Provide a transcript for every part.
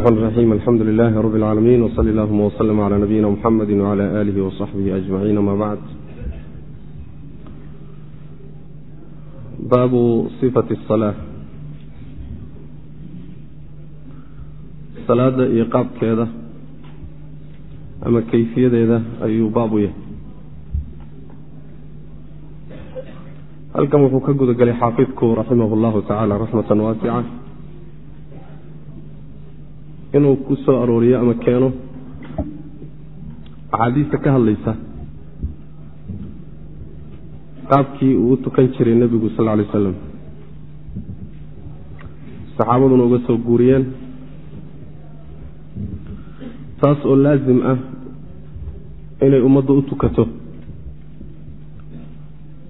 الرحمن الرحيم الحمد لله رب العالمين وصلى اللهم وسلم على نبينا محمد وعلى آله وصحبه أجمعين ما بعد باب صفة الصلاة salaada iyo qaabkeeda ama kayfiyadeeda ayuu baab u yahay halkan wuxuu ka guda gelay xaafidku raximah اllahu tacaala raxmatan waasica inuu ku soo arooriyo ama keeno. Axaadiista ka hadlaysa. Qaabkii uu u tukan jiray nebigu sal lla alay slam saxaabaduna uga soo guuriyeen. Taas oo laasim ah inay ummaddu u tukato.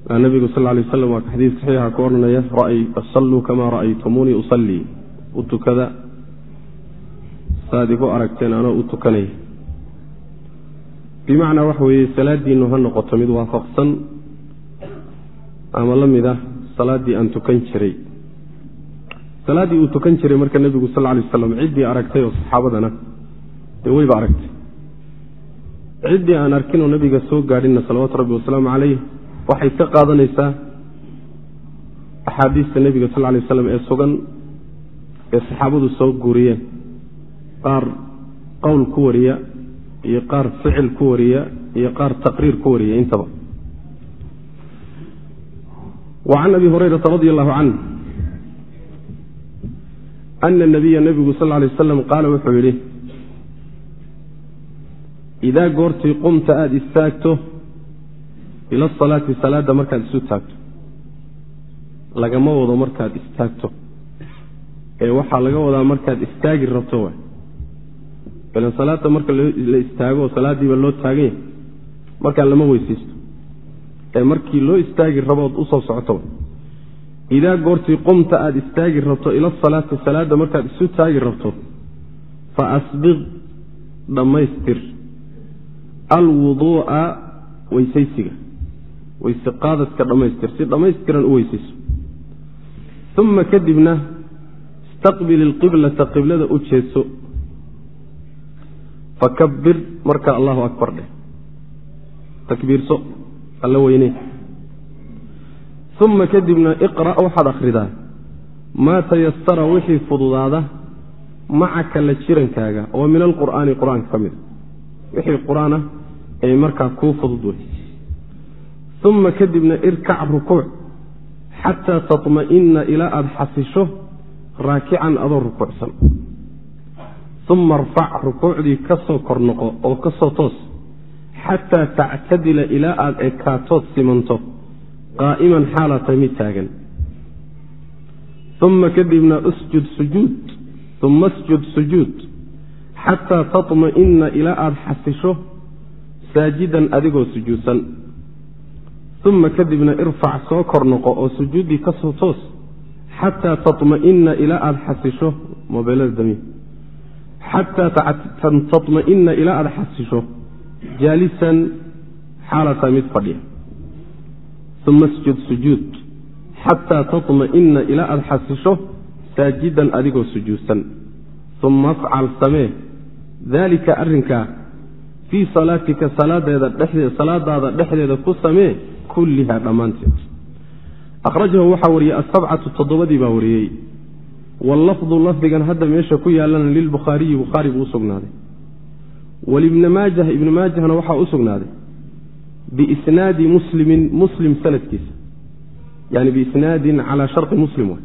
Nabigu sal lla alay waslam waa xadiis saxiixa ku odhanaya salluu kamaa ra'aytumuunii usallii u tukada saaad igu aragteen anoo u tukanaya bimacnaa waxa weeye salaadiinu ha noqoto mid waafaqsan ama la mid ah salaaddii aan tukan jiray. Salaaddii uu tukan jiray marka nebigu sal lla alay waslam ciddii aragtay oo saxaabadana dee weyba aragtay. Ciddii aan arkinoo nebiga soo gaadhinna salawaatu rabbi wasalaamu calayh waxay ka qaadanaysaa axaadiista nebiga sal lla lay waslam ee sugan ee saxaabadu soo guuriyeen qaar qowl ku wariya iyo qaar ficil ku wariya iyo qaar taqriir ku wariya intaba. Can abi hurayrata radi allahu canh ana nabiya nebigu sal lay waslam qaala wuxuu yidhi idaa goortii qumta aada istaagto ila asalaati salaadda markaad isu taagto lagama wado markaad istaagto ee waxaa laga wadaa markaad istaagi rabto wa ilan salaadda marka la istaago oo salaaddiiba loo taagan yahay markaan lama weysaysto. Ee markii loo istaagi rabood u soo socoto. Idaa goortii qumta aada istaagi rabto ila salaati salaadda markaad isu taagi rabto fa asbiq dhammaystir. Alwuduu'a weysaysiga. Weyse qaadadka dhammaystir. Si dhammaystiran u weysayso. Uma kadibna istaqbil ilqiblata qiblada u jeedso fakabir marka allahu akbar dheh takbiirso alla weyne. Uma kadibna iqra' waxaad akhridaa. Maa tayasara wixii fududaada macaka la jirankaaga. Oo min alqur'aani qur'aanka ka mida wixii qur'aan ah ay markaa kuu fudud wey uma kadibna irkac rukuuc xataa tatma'ina ilaa aada xasisho raakican adoo rukuucsan uma arfac rukuucdii ka soo kor noqo oo ka soo toos xataa tactadila ilaa aada ekaatood simanto qaa'iman xaalaa tahay mid taagan. Uma kadibna usjud sujuud uma asjud sujuud xataa tatma'ina ilaa aada xasisho saajidan adigoo sujuudsan. Uma kadibna irfac soo kor noqo oo sujuuddii ka soo toos xataa tatma'ina ilaa aada xasisho mobeelada dami xataa tatma'ina ilaa aada xasisho jaalisan xaalataa mid fadhiya uma sjud sujuud xataa tatma'ina ilaa aada xasisho saajidan adigoo sujuudsan uma afcal samee daalika arrinkaa fii salaatika salaadaada dhexdeeda ku samee kulliha dhammaanteed akhrajahu waxaa wariyey asabcatu toddobadii baa wariyey wallafdu lafdigan hadda meesha ku yaalana lilbukhaariyi bukhaari buu u sugnaaday walibni maajah ibni maajahna waxaa u sugnaaday biisnaadi muslimin muslim sanadkiisa yani biisnaadin calaa sharti muslim wa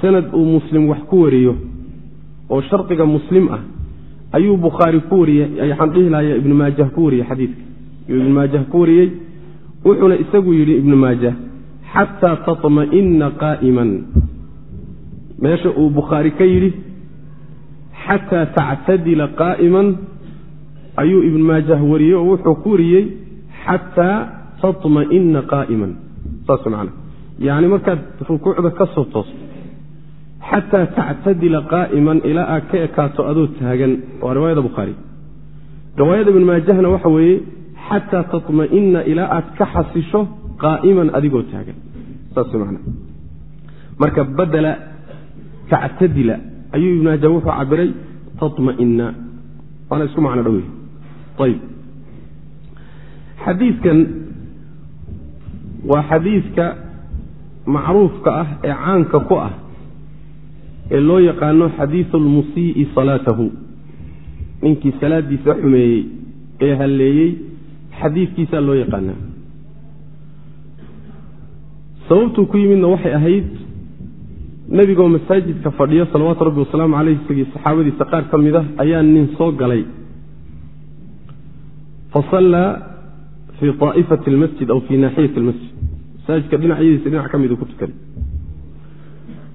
sanad uu muslim wax ku wariyo oo shardiga muslim ah ayuu bukhaari ku wariyey waxaan dhihi lahaya ibnu maajah ku wariyey xadiidka yuu ibnu maajah ku wariyey wuxuuna isagu yidhi ibnu maajah xataa tatma'ina qaa'iman meesha uu bukhaari ka yidhi xataa tactadila qaa'iman ayuu ibnu maajah wariyey oo wuxuu ku wariyey xataa tatma'ina qaa'iman. Saas macana yacni markaad rukuucda ka soo toosto xataa tactadila qaa'iman ilaa aad ka ekaato adoo taagan. Waa riwaayada bukhaari riwaayada ibnu maajahna waxa weeye xataa tatma'ina ilaa aad ka xasisho qaa'iman adigoo taagan. Saas man marka badela tactadila ayuu ibnu hajar wuxuu cabiray taطma'ina waana isku macno dhow ayb xadiidkan waa xadiidka macruufka ah ee caanka ku ah ee loo yaqaano xadiidu lmusii'i salaatahu. Ninkii salaadiisa xumeeyey ee halleeyey xadiidkiisaa loo yaqaanaa. Sababtuu ku yimidna waxay ahayd nebigoo masaajidka fadhiyo salawaatu rabbi wasalaamu caleyh isagii saxaabadiisa qaar ka mid ah ayaa nin soo galay. Fasallaa fii aa'ifati almasjid aw fii naaxiyati almasjid. Masaajidka dhinacyadiisa dhinac ka miduu ku tukaday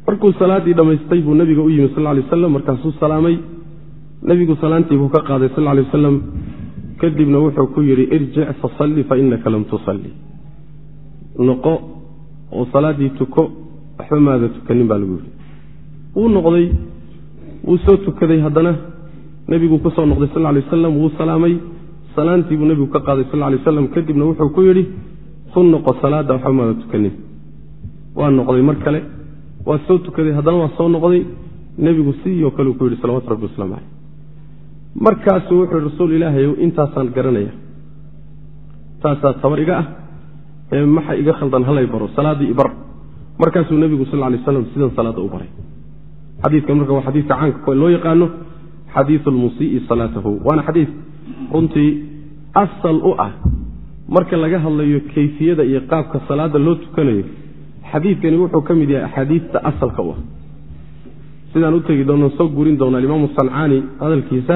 markuu salaaddii dhammaystay buu nebiga u yimi sal ly waslam markaasuu salaamay. Nebigu salaantii buu ka qaaday sal lay wasalam kadibna wuxuu ku yidhi irjic fasalli fa inaka lam tusalli. Noqo oo salaaddii tuko waxba maada tukanin baa lagu yidhi. Wuu noqday wuu soo tukaday haddana nebiguu ku soo noqday sal lay wasalam wuu salaamay. Salaantii buu nebigu ka qaaday sal lay waslam kadibna wuxuu ku yidhi ku noqo salaadda waxba maada tukanin. Waa noqday mar kale waa soo tukaday haddana waa soo noqday. Nebigu sidii kale ku yidhi salawatu rabbi waslamu caleyh markaasuu wuxuu yihi rasuul ilaahayow intaasaan garanaya. Taasaa tabar iga ah ee maxa iga khaldan halay baro salaaddii ibar markaasuu nebigu sal lay slam sidan salaadda u baray. Xadiikan marka waa xadiidka caanka loo yaqaano xadiiu lmusii'i salaatahu. Waana xadiid runtii asal u ah. Marka laga hadlayo kayfiyada iyo qaabka salaadda loo tukanayo xadiidkani wuxuu ka mid yahay axaadiista asalka u ah. Sidaan u tegi doonno soo gurin doona alimaamu sancaani hadalkiisa.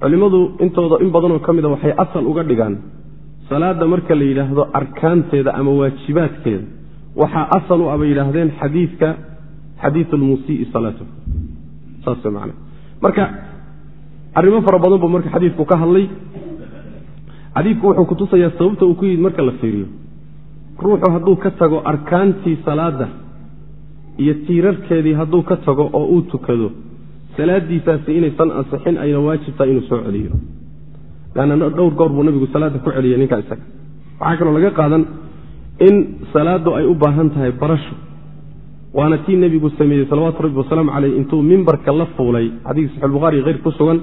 Culimmadu intooda in badanoo ka mida waxay asal uga dhigaan. Salaadda marka la yidhaahdo arkaanteeda ama waajibaadkeeda waxaa asal u ah yidhaahdeen xadiidka xadiiu lmusii'i salaatahu saas man marka arrimo fara badan buu marka xadiidku ka hadlay. Xadiidku wuxuu kutusayaa sababta uu ku yimid marka la fiiriyo. Ruuxu hadduu ka tago arkaantii salaadda iyo tiirarkeedii hadduu ka tago oo uu tukado salaadiisaasi inaysan ansixin ayna waajibtahay inuu soo celiyo. Lanna dhowr goor buu nabigu salaadda ku celiyay ninkaa isaga. Waxaa kaloo laga qaadan in salaaddu ay u baahan tahay barasho. Waana tii nebigu sameeyey salawaatu rabbi wasalaamu caleyh intuu mimbarka la fuulay xadiis saxiixulbukhaari hayr ku sugan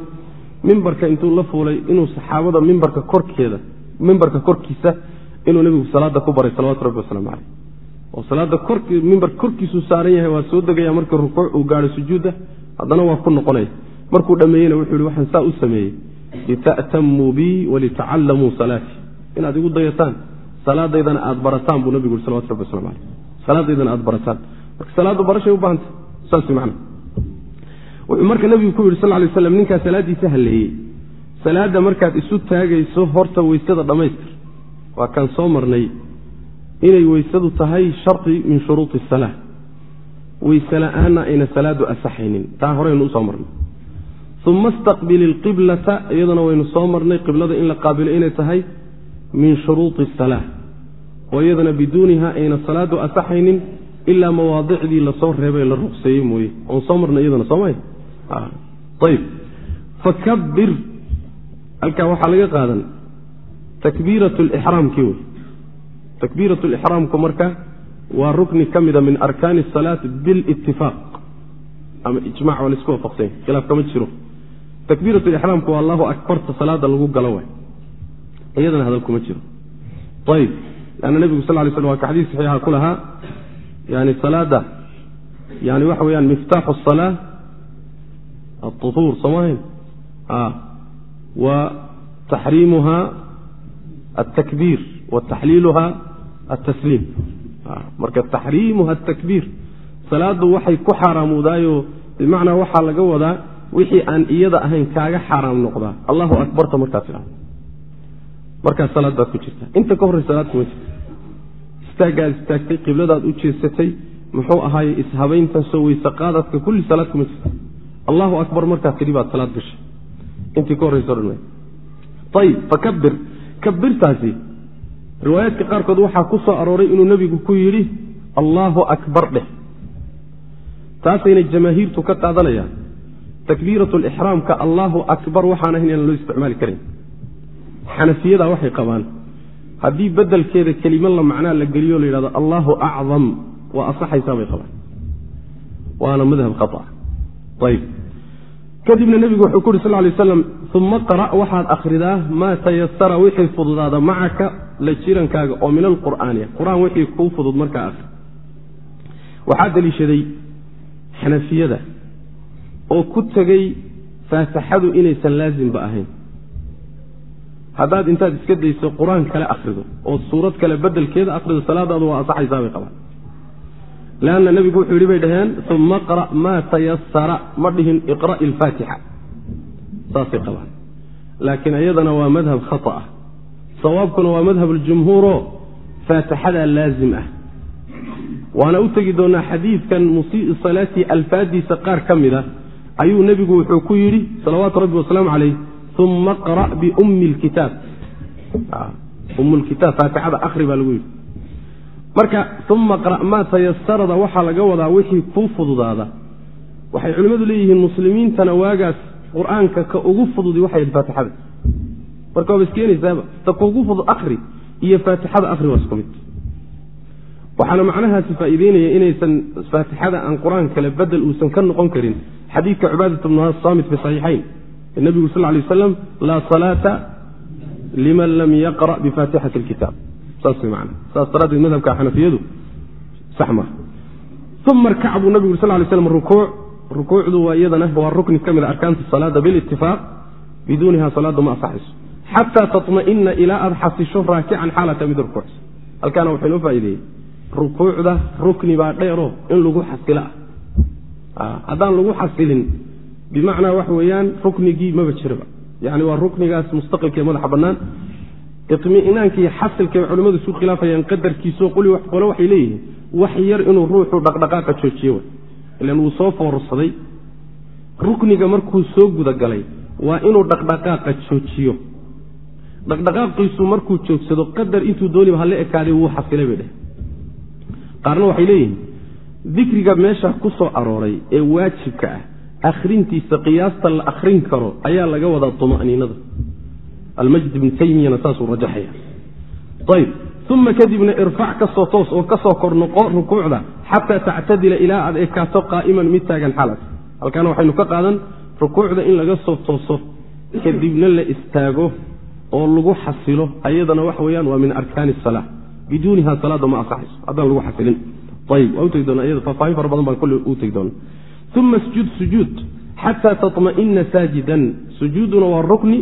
mimbarka intuu la fuulay inuu saxaabada mimbarka korkeeda mimbarka korkiisa inuu nebigu salaada ku baray salawatu rabbi wasalaamu caleyh oo salaada mimbarka korkiisuu saaran yahay waa soo degaya markii rukuuc uu gaadho sujuudda haddana waa ku noqonaya. Markuu dhammeeyena wuxuu yihi waxaan saa u sameeyey lita'tamuu bii walitacallamuu salaatii inaad igu dayataan salaadaydana aad barataan buu nabigu yuri salawatu rabbi waslamu caleyh salaadaydana aad barataan. Marka salaaddu barashay u baahanta saas man wuxuu marka nebigu ku yidhi sal lay slam ninkaa salaaddiisa halleeyey salaadda markaad isu taagayso horta weysada dhammaystir waa kaan soo marnay. Inay weysadu tahay shardi min shuruudi salaa weyse la'aanna ayna salaadu asaxaynin. Taa horeynu u soo marnay. Uma istaqbil ilqiblata iyadana waynu soo marnay qiblada in la qaabilo inay tahay min shuruudi salaa oo iyadana biduuniha ayna salaadu asaxaynin ilaa mawaadicdii la soo reebay la ruqseeyey mooye. Oon soo marnay iyadana sooma ayb fakabir halkaa waxaa laga qaadan. Takbiirat lixraamkii wey. Takbiirat lixraamku marka waa rukni ka mida min arkaani asalaat bilitifaaq ama ijmac waa la isku waafaqsanya khilaaf kama jiro. Takbiirat lixraamku waa allahu akbarta salaada lagu galo waay iyadana hadal kuma jiro. Ayb lanna nebigu sal lay slam waa ka xadiis saxiixa ku lahaa yani salaada yani waxa weyaan miftaaxu asalaa auhuur soomaahayn wa taxriimuha altakbiir wa taxliiluha altasliim marka taxriimuha atakbiir salaaddu waxay ku xaaraamowdaayo bimacnaa waxaa laga wadaa wixii aan iyada ahayn kaaga xaaraam noqdaa. Allahu akbarta markaa tidhahdo markaas salaad baad ku jirtaa. Inta ka horrey salaad kuma jirta istaaggaad istaagtay qibladaad u jeesatay muxuu ahaaye ishabayntaasoo weyse qaadadka kulli salaad kuma jirta allahu akbar markaas kadib aad salaad gashay. Intii ka horreyso dhan ayib fakabir kabirtaasi riwaayaadka qaarkood waxaa ku soo arooray inuu nebigu ku yidhi allaahu akbar dheh. Taasayna jamaahiirtu ka qaadanayaan. Takbiiratu lixraamka allaahu akbar waxaan ahayn inaan loo isticmaali karan xanafiyada waxay qabaan haddii bedelkeeda kelimo la macnaa la geliyo la yidhahdo allaahu acdam waa asaxaysaa bay qabaan. Waana madhab khata ayb kadibna nebigu wuxuu ku uhi sal lay aslam uma qara' waxaad akhridaa maa tayasara wixii fududaada macaka la jirankaaga oo min alqur'aani qur'aan wixii kuu fudud markaa akhri. Waxaa daliishaday xanafiyada oo ku tegey faataxadu inaysan laasimba ahayn haddaad intaad iska dayso qur'aan kale akhrido oo suurad kale bedelkeeda akhrido salaadaadu waa asaxaysaa bay qabaan. Leanna nebigu wuxuu yidhi bay dhaheen uma qra' maa tayasara ma dhihin iqra'i alfaatixa. Saasay qabaan. Laakiin iyadana waa madhab khata ah. Sawaabkuna waa madhab aljumhuuro faatixadaa laazim ah. Waana u tegi doonaa xadiidkan musii'i salaatii alfaadiisa qaar ka mid a ayuu nebigu wuxuu ku yidhi salawaatu rabbi wasalaamu calayh uma qra' biummi lkitaab ummlkitaab faatixada akhri baa lagu yidhi marka uma qra' maa tayasarada waxaa laga wadaa wixii kuu fududaada waxay culimmadu leeyihiin muslimiintana waagaas qur'aanka ka ugu fududi waxay faatixada marka waaba iskeenaysaaba ta kuugu fudud akhri iyo faatixada akhri waa isku mid waxaana macnahaasi faa'iideynaya inaysan faatixada aan qur'aan kale bedel uusan ka noqon karin xadiidka cubaadat bnu saamit fi saxiixayn ee nebigu sal lay waslam laa salaata liman lam yaqra' bifaatixati alkitaab saas way macana saas daraaddeed madhabka xanafiyadu sax maaha uma rkac nabigu sal lay slam rukuuc rukuucdu waa iyadana waa rukni ka mid a arkaanta salaada bilitifaaq biduuniha salaadda ma asaxayso xataa taطma'ina ilaa aad xasisho raakican xaalata mid rukuucsa halkaana waxay noo faa'ideeyey. Rukuucda rukni baa dheero in lagu xasilo ah haddaan lagu xasilin bimacnaa waxa weeyaan ruknigii maba jiraba. Yani waa ruknigaas mustaqilka ee madaxa bannaan. Iطmi'inaanka iyo xasilka bay culimmadu isu khilaafayaan qadarkiisao qole waxay leeyihiin wax yar inuu ruuxu dhaqdhaqaaqa joojiyo ilan wuu soo foorsaday rukniga markuu soo gudagalay waa inuu dhaqdhaqaaqa joojiyo. Dhaqdhaqaaqiisu markuu joogsado qadar intuu dooniba hala ekaaday wuu xasilay bay dheh qaarna waxay leeyihiin dikriga meesha ku soo arooray ee waajibka ah akhrintiisa qiyaasta la akhrin karo ayaa laga wadaa tuma'niinada. Almajd ibnu taymiyana saasuu rajaxaya. Ayb uma kadibna irfac ka soo toos oo ka soo kor noqo rukuucda xataa tactadila ilaa aad ekaato qaa'iman mid taagan xaalad halkaana waxaynu ka qaadan rukuucda in laga soo tooso kadibna la istaago oo lagu xasilo ayadana waxa weyaan waa min arkaani asala biduuniha salaada ma asaxayso haddaan lagu xasilin. Ayb waa utegi doona iyada faahfaahin fara badan baan kolle u tegi doona uma sjud sujuud xataa taطma'ina saajidan sujuuduna waa rukni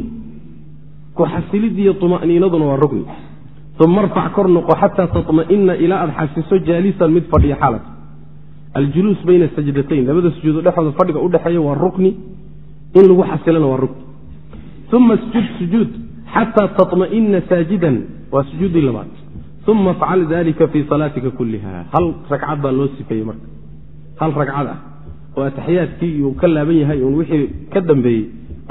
ku xasilidiiyo طuma'niinaduna waa rukni uma arfac kor noqo xataa taطma'ina ilaa aad xasiso jaalisan mid fadhiya xaalad aljuluus bayna sajdatayn labada sujuudo dhexooda fadhiga udhexeeya waa rukni in lagu xasilana waa rukni uma sjud sujuud xataa taطma'ina saajidan waa sujuudii labaad uma afcal dalika fii salaatika kulliha hal ragcad baa loo sifeeyey marka hal ragcad ah oo ataxiyaadkii uu ka laaban yahay uun wixii ka dambeeyey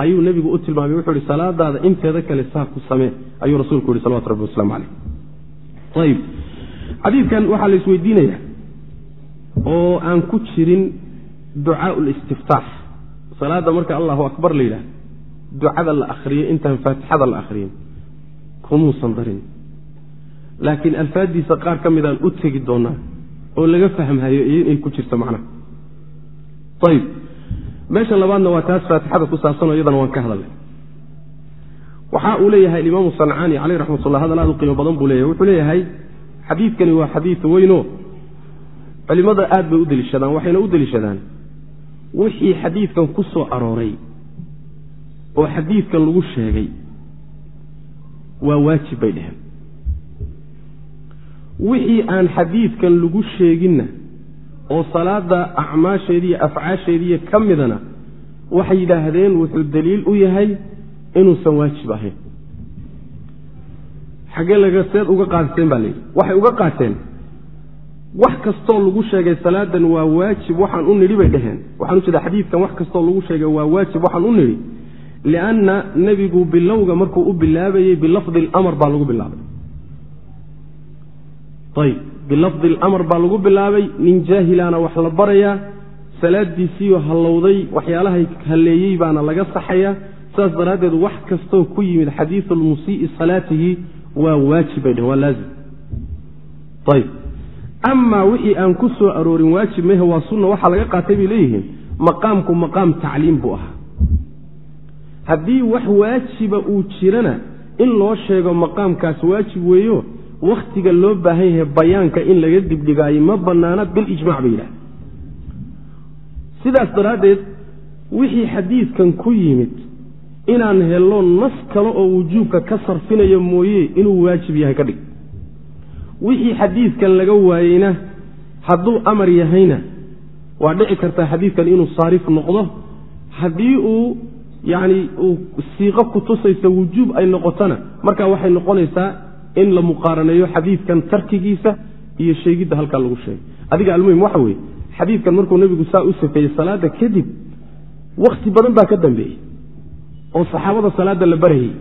ayuu nebigu u tilmaamay wuxuu ihi salaadaada inteeda kale saa ku samee ayuu rasuulku yihi salawatu rabbi waslamu caleyh ayib xadiidkan waxaa la isweydiinaya oo aan ku jirin ducaa listiftaax salaadda marka allahu akbar la yidhaah ducada la akhriyo intaan faatixada la akhriyin kumuusan darin. Laakiin alfaaddiisa qaar ka midaan u tegi doonaa oo laga fahmhayo iyo inay ku jirto macnaha ayib meesha labaadna waa taas faatixada ku saabsanoo iyadana waan ka hadalnay waxa uu leeyahay alimaamu sancaani caleyh raxmat ullah hadal aad u qiimo badan buu leeyahay. Wuxuu leeyahay xadiidkani waa xadiid weyno. Culimada aad bay u deliishadaan waxayna u deliishadaan wixii xadiidkan ku soo arooray oo xadiidkan lagu sheegay waa waajib bay dheheen wixii aan xadiidkan lagu sheeginna oo salaada acmaasheediiyo afcaasheediiyo ka midana waxay yidhaahdeen wuxuu daliil u yahay inuusan waajib ahayn. Xaggee laga seed uga qaadateen baa layidhi waxay uga qaateen wax kastoo lagu sheegay salaadan waa waajib waxaan u nidhi bay dhaheen. Waxaan u jeeda xadiidkan wax kastoo lagu sheegay waa waajib waxaan u nidhi lianna nebigu bilowga markuu u bilaabayey bilafdi alamar baa lagu bilaabay. Ayb bilafdi alamar baa lagu bilaabay nin jaahilaana wax la barayaa salaadiisiioo hallowday waxyaalahay halleeyey baana laga saxayaa saas daraaddeed wax kastoo ku yimid xadiidu lmusii'i salaatihi waa waajib bay dhehen waa laazim. Ayb amaa wixii aan ku soo aroorin waajib mehe waa sunna waxaa laga qaatay bay leeyihiin. Maqaamku maqaam tacliim buu ahaa. Haddii wax waajiba uu jirana in loo sheego maqaamkaas waajib weeyo wakhtiga loo baahan yahay bayaanka in laga dibdhigaayo ma bannaana bilijmac bay yidhaha sidaas daraaddeed wixii xadiidkan ku yimid inaan helno nas kale oo wujuubka ka sarfinaya mooye inuu waajib yahay ka dhig. Wixii xadiidkan laga waayeyna hadduu amar yahayna waa dhici kartaa xadiidkan inuu saarif noqdo. Haddii uu yacni uu siiqo ku tusaysa wujuub ay noqotona markaa waxay noqonaysaa in la muqaaraneeyo xadiidkan tarkigiisa iyo sheegidda halkaa lagu sheegay. Adiga almuhim waxa weeye xadiidkan markuu nebigu saa u safeeyey salaadda kadib wakhti badan baa ka dambeeyey oo saxaabada salaadda la barayay.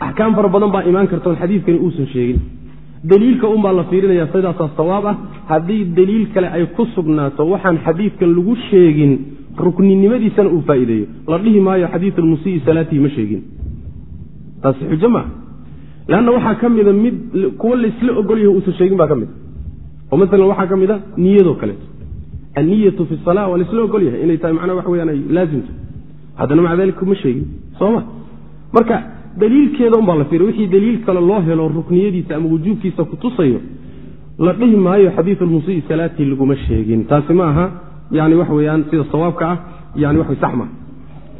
Axkaam fara badan baa imaan karta oon xadiidkani uusan sheegin. Daliilka unbaa la fiirinaya sidaasaa sawaab ah. Haddii daliil kale ay ku sugnaato waxaan xadiidkan lagu sheegin rukninimadiisana uu faa'iideeyo. La dhihi maayo xadiid almusii salaatihi ma sheegin. Taasi xujo maa leanna waxaa ka mida mid kuwa laysla ogolyaho uusan sheegin baa ka mid oo maalan waxaa ka mid a niyadoo kaleeto anniyatu fi sala waa laysla ogolyahay inay tahay macnaa wax weyaan ay laazimto haddana maca dalika ma sheegin sooma marka daliilkeeda unbaa la fiiriy wixii daliil kale loo helo rukniyadiisa ama wujuubkiisa kutusayo la dhihi maayo xadiid almusii salaatii laguma sheegin taasi ma aha yani waxa weyaan sida sawaabka ah yani wa sax ma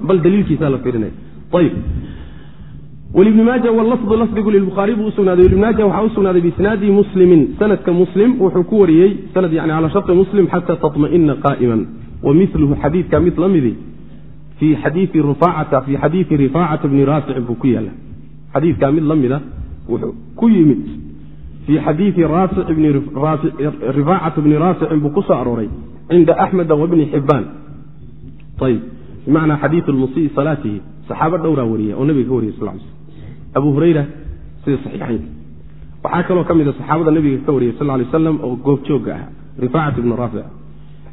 bal daliilkiisa la fiirinaya ayib wlibni maaja wlafdu lafdigu lilbukhaari buu usugnaaday ibni maaja waxaa usugnaaday biisnaadi muslimin. Sanadka muslim wuxuu ku wariyey sanad yani calaa sharti muslim xata taطma'ina qaa'iman. Wa miluhu xadiidka mid la midi fii xadiii rifaacata bni raaficin buu ku yaalla xadiidkaa mid la mida wuxuu ku yimid fii xadiidi rifaacata bni raaficin buu ku arooray cinda axmeda wabni xibaan ayb bimacnaa xadiiu lmusii salaatihi. Saxaabo dhowraa wariya oo nabiga ka wariya sal sl abu hurayra sida saxiixaynka waxaa kaloo ka mida saxaabada nabiga ka wariyay sal lay aslam oo goobjooga ah rifaacat ibni raafic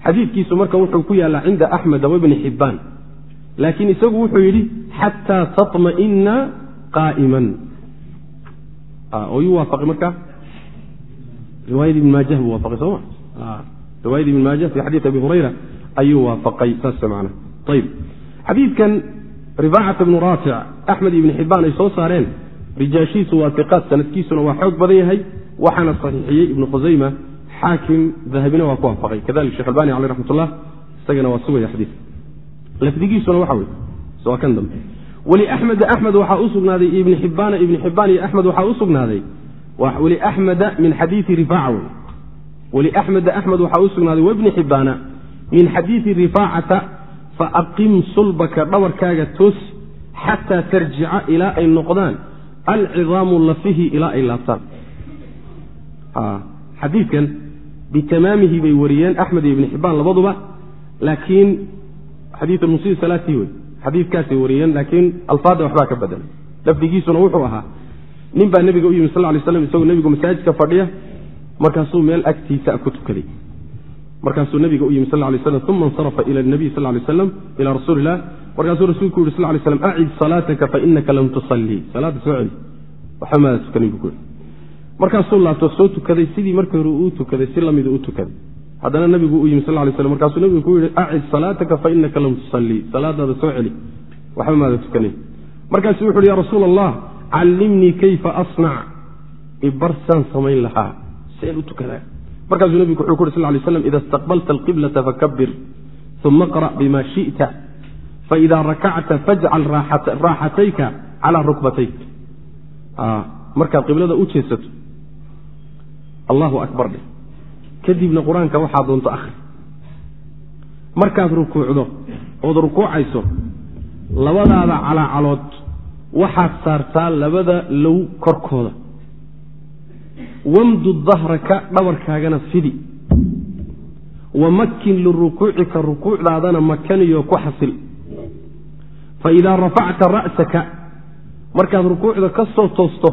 xadiidkiisu marka wuxuu ku yaallaa cinda axmeda wabni xibaan laakiin isagu wuxuu yidhi xataa taطma'ina qaa'iman. Oo yuu waafaqay marka? Riwaayad ibn maajah buu waafaqay sooma riwaayad ibn maajah fi xadiid abi hurayra ayuu waafaqay saas macna. Ayib xadiidkan rifaacat ibnu raafic axmed ibni xibaan ay soo saareen. Rijaashiisu waa iqaad sanadkiisuna waa xoog badan yahay waxaana saxiixiyey ibnu khusayma xaakim dahabina waa ku waafaqay kadalik shekh albani caleh raxmat ullah isagana waa sugaya xadiidka lafdigiisuna waxa wey waa kan dambe. Wliaxmeda axmed waxaa u sugnaaday ibni xibaana ibni xibaan iyo axmed waxaa u sugnaaday. Wliaxmeda min xadiii rifaaca wey wliaxmeda axmed waxaa u sugnaaday wabni xibaana min xadiidi rifaacata faaqim sulbaka dhabarkaaga toos xataa tarjica ilaa ay noqdaan. Alcidaamu lafihi ilaa ay laabtaan. Xadiidkan bitamaamihi bay wariyeen axmed iyo ibni xibaan labaduba laakiin xadii musii salaatii wey xadiidkaasay wariyeen laakiin alfaada waxbaa ka badan. Lafdigiisuna wuxuu ahaa nin baa nebiga u yimi sal lay slam isagoo nebigu masaajidka fadhiya markaasuu meel agtiisa ku tukaday markaasuu nabiga u yimi sal lay slam uma insarafa ila nabiy sal lay slam ila rasuuli markaasuu rasuulku yuri sal lay slam acid salaataka fainaka lam tusallii salaada soo celi. Waxba maada buu ku yidhi. Markaasuu laabto soo tukaday sidii markii hore uu tukaday si lamida u tukaday. Haddana nabigu u yimi sal lay slam markaasuu nabigu ku yihi acid salaataka fainaka lam tusallii salaadaada soo celi. Waxba maada tukanin markaasuu wuxu uhi ya rasuula allah callimnii kayfa asnac ibarsaan samayn lahaa seen u tukadaa markaasuu nabigu wuxuu ku uri sal lay slam ida istaqbalta alqiblata fakabir uma qra' bima shi'ta faida rakacta fajcal raaxatayka calaa rukbatayk. Markaad qiblada u jeesato allahu akbar dheh. Kadibna qur'aanka waxaa doonto akhri. Markaad rukuucdo ood rukuucayso labadaada calaacalood waxaad saartaa labada low korkooda wamdud dahraka dhabarkaagana fidi. Wamakin lirukuucika rukuucdaadana makaniyo ku xasil. Faidaa rafacta ra'saka markaad rukuucda ka soo toosto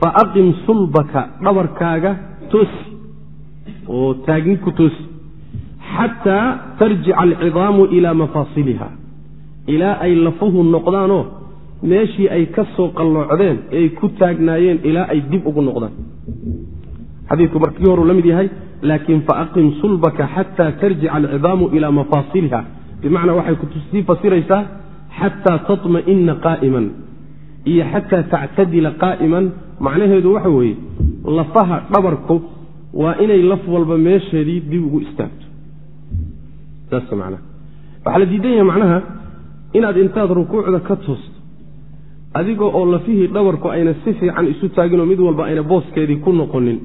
fa aqim sulbaka dhabarkaaga toosi. Oo taagni ku toosi. Xataa tarjica alcidaamu ilaa mafaasiliha. Ilaa ay lafuhu noqdaanoo meeshii ay ka soo qalloocdeen ee ay ku taagnaayeen ilaa ay dib ugu noqdaan xadiidku markii horuu la mid yahay laakiin faaqim sulbaka xataa tarjica alcidaamu ilaa mafaasiliha. Bimacnaa waxay ku sii fasiraysaa xataa taطma'ina qaa'iman. Iyo xataa tactadila qaa'iman. Macnaheedu waxa weeye lafaha dhabarku waa inay laf walba meesheedii dib ugu istaagto. Saas macnaha waxaa la diidan yahay macnaha inaad intaad rukuucda ka toosto adiga oo lafihii dhabarku ayna si fiican isu taaginoo mid walba ayna booskeedii ku noqonin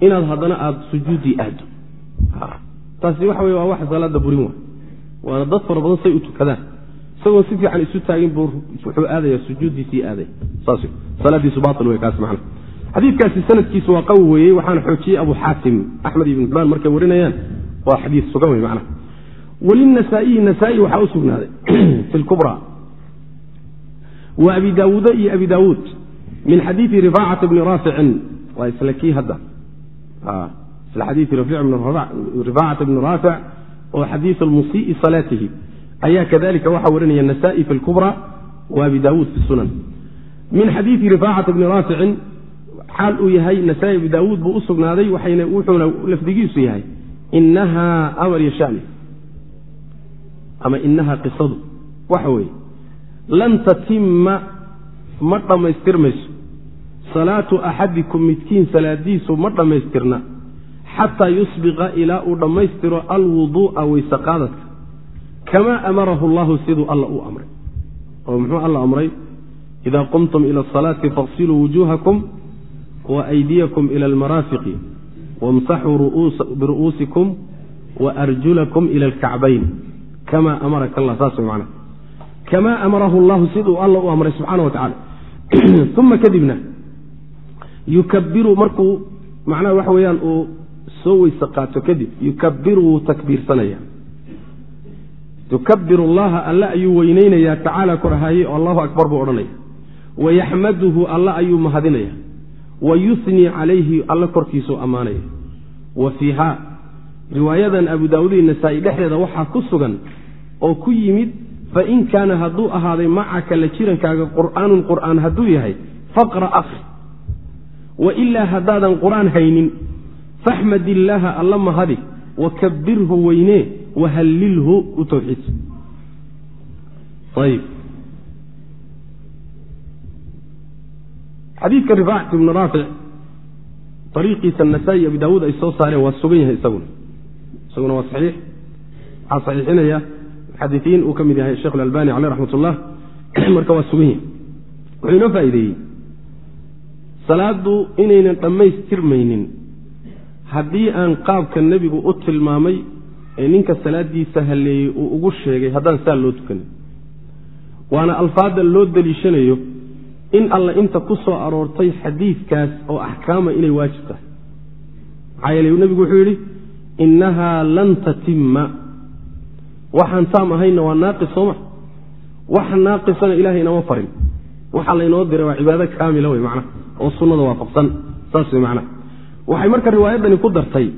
inaad haddana aada sujuuddii aado. Taasi waxa wey waa wax salaada burin wa waana dad fara badan say u tukadaan. Isagoo si fiican isu taagin buu wuxuu aadaya sujuuddiisii aaday. Salaadiisu baail wey kaas macna. Xadiidkaasi sanadkiisu waa qawi weeyey waxaana xoojiyey abu xaatim axmed ibn xibaan markay warinayaan. Waa xadiis sugan wey macnaha walinasaa'iyi nasaa-i waxaa u sugnaaday fi lkubra wa abi daawuuda iyo abi daawuud min xadiidi rifaacata bni raaficin waa isla kii hadda isla xadiidi rifaacata bni raafic oo xadiisu lmusii'i salaatihi ayaa kadalika waxaa warinaya nasa'i fi lkubra wa abi daawuud fi sunan min xadiidi rifaacata bni raaficin xaal uu yahay nasa'i abi daawuud buu u sugnaaday wuxuuna lafdigiisu yahay inahaa amar iyo shani ama inahaa qisadu waxa weeye lan tatima ma dhammaystirmayso salaatu axadikum midkiin salaadiisu ma dhammaystirna xataa yusbiqa ilaa uu dhammaystiro alwuduu'a weyse qaadadka kamaa amarahu allahu siduu alla u amray. Oo muxuu alla amray? Idaa qumtum ila asalaati faqsiluu wujuuhakum wa aydiyakum ila almaraafiqi wamsaxuu biru'uusikum wa arjulakum ila alkacbayn. Kamaa amaraka allah saas way macnaha. Kamaa amarahu allahu siduu alla u amray subxaana wa tacala uma kadibna yukabiru markuu macnaha waxa weeyaan uu soo weyse qaato kadib yukabiru wuu takbiirsanaya yukabiru allaha alle ayuu weyneynayaa tacaala korahaye oo allahu akbar buu odhanaya wayaxmaduhu alle ayuu mahadinaya wa yusnii calayhi alle korkiisuu ammaanaya wa fiiha riwaayadan abu daawuud iyo nasaa-i dhexdeeda waxaa ku sugan oo ku yimid fain kaana hadduu ahaaday macaka la jirankaaga qur'aanun qur'aan hadduu yahay faqra akri wailaa haddaadan qur'aan haynin faxmad illaaha alla mahadi wakabirhu weynee wahallilhu u towxiidsa ayb xadiidka rifaacat ibnu raafic ariiqiisa nasaa-i abi daawuud ay soo saareen waa sugan yahay isaguna. Isaguna waa saxiix. Waxaa saxiixinaya muxadisiin uu ka mid yahay sheekh alalbani caleyh raxmat ullah marka waa sugan yahay. Wuxuu inoo faa'iideeyey salaaddu inaynan dhammaystirmaynin haddii aan qaabka nebigu u tilmaamay ee ninka salaadiisa halleeyey uu ugu sheegay haddaan saa loo tukanin. Waana alfaadda loo deliishanayo in alla inta ku soo aroortay xadiidkaas oo axkaama inay waajib tahay. Maxaa yeele nebigu wuxuu yidhi innahaa lan tatimma. Waxaan taam ahayna waa naaqis sooma wax naaqisana ilahay inama farin. Waxa laynoo diray waa cibaado kaamila wey macnaha oo sunnada waafaqsan saas wey macnaha waxay marka riwaayaddani ku dartay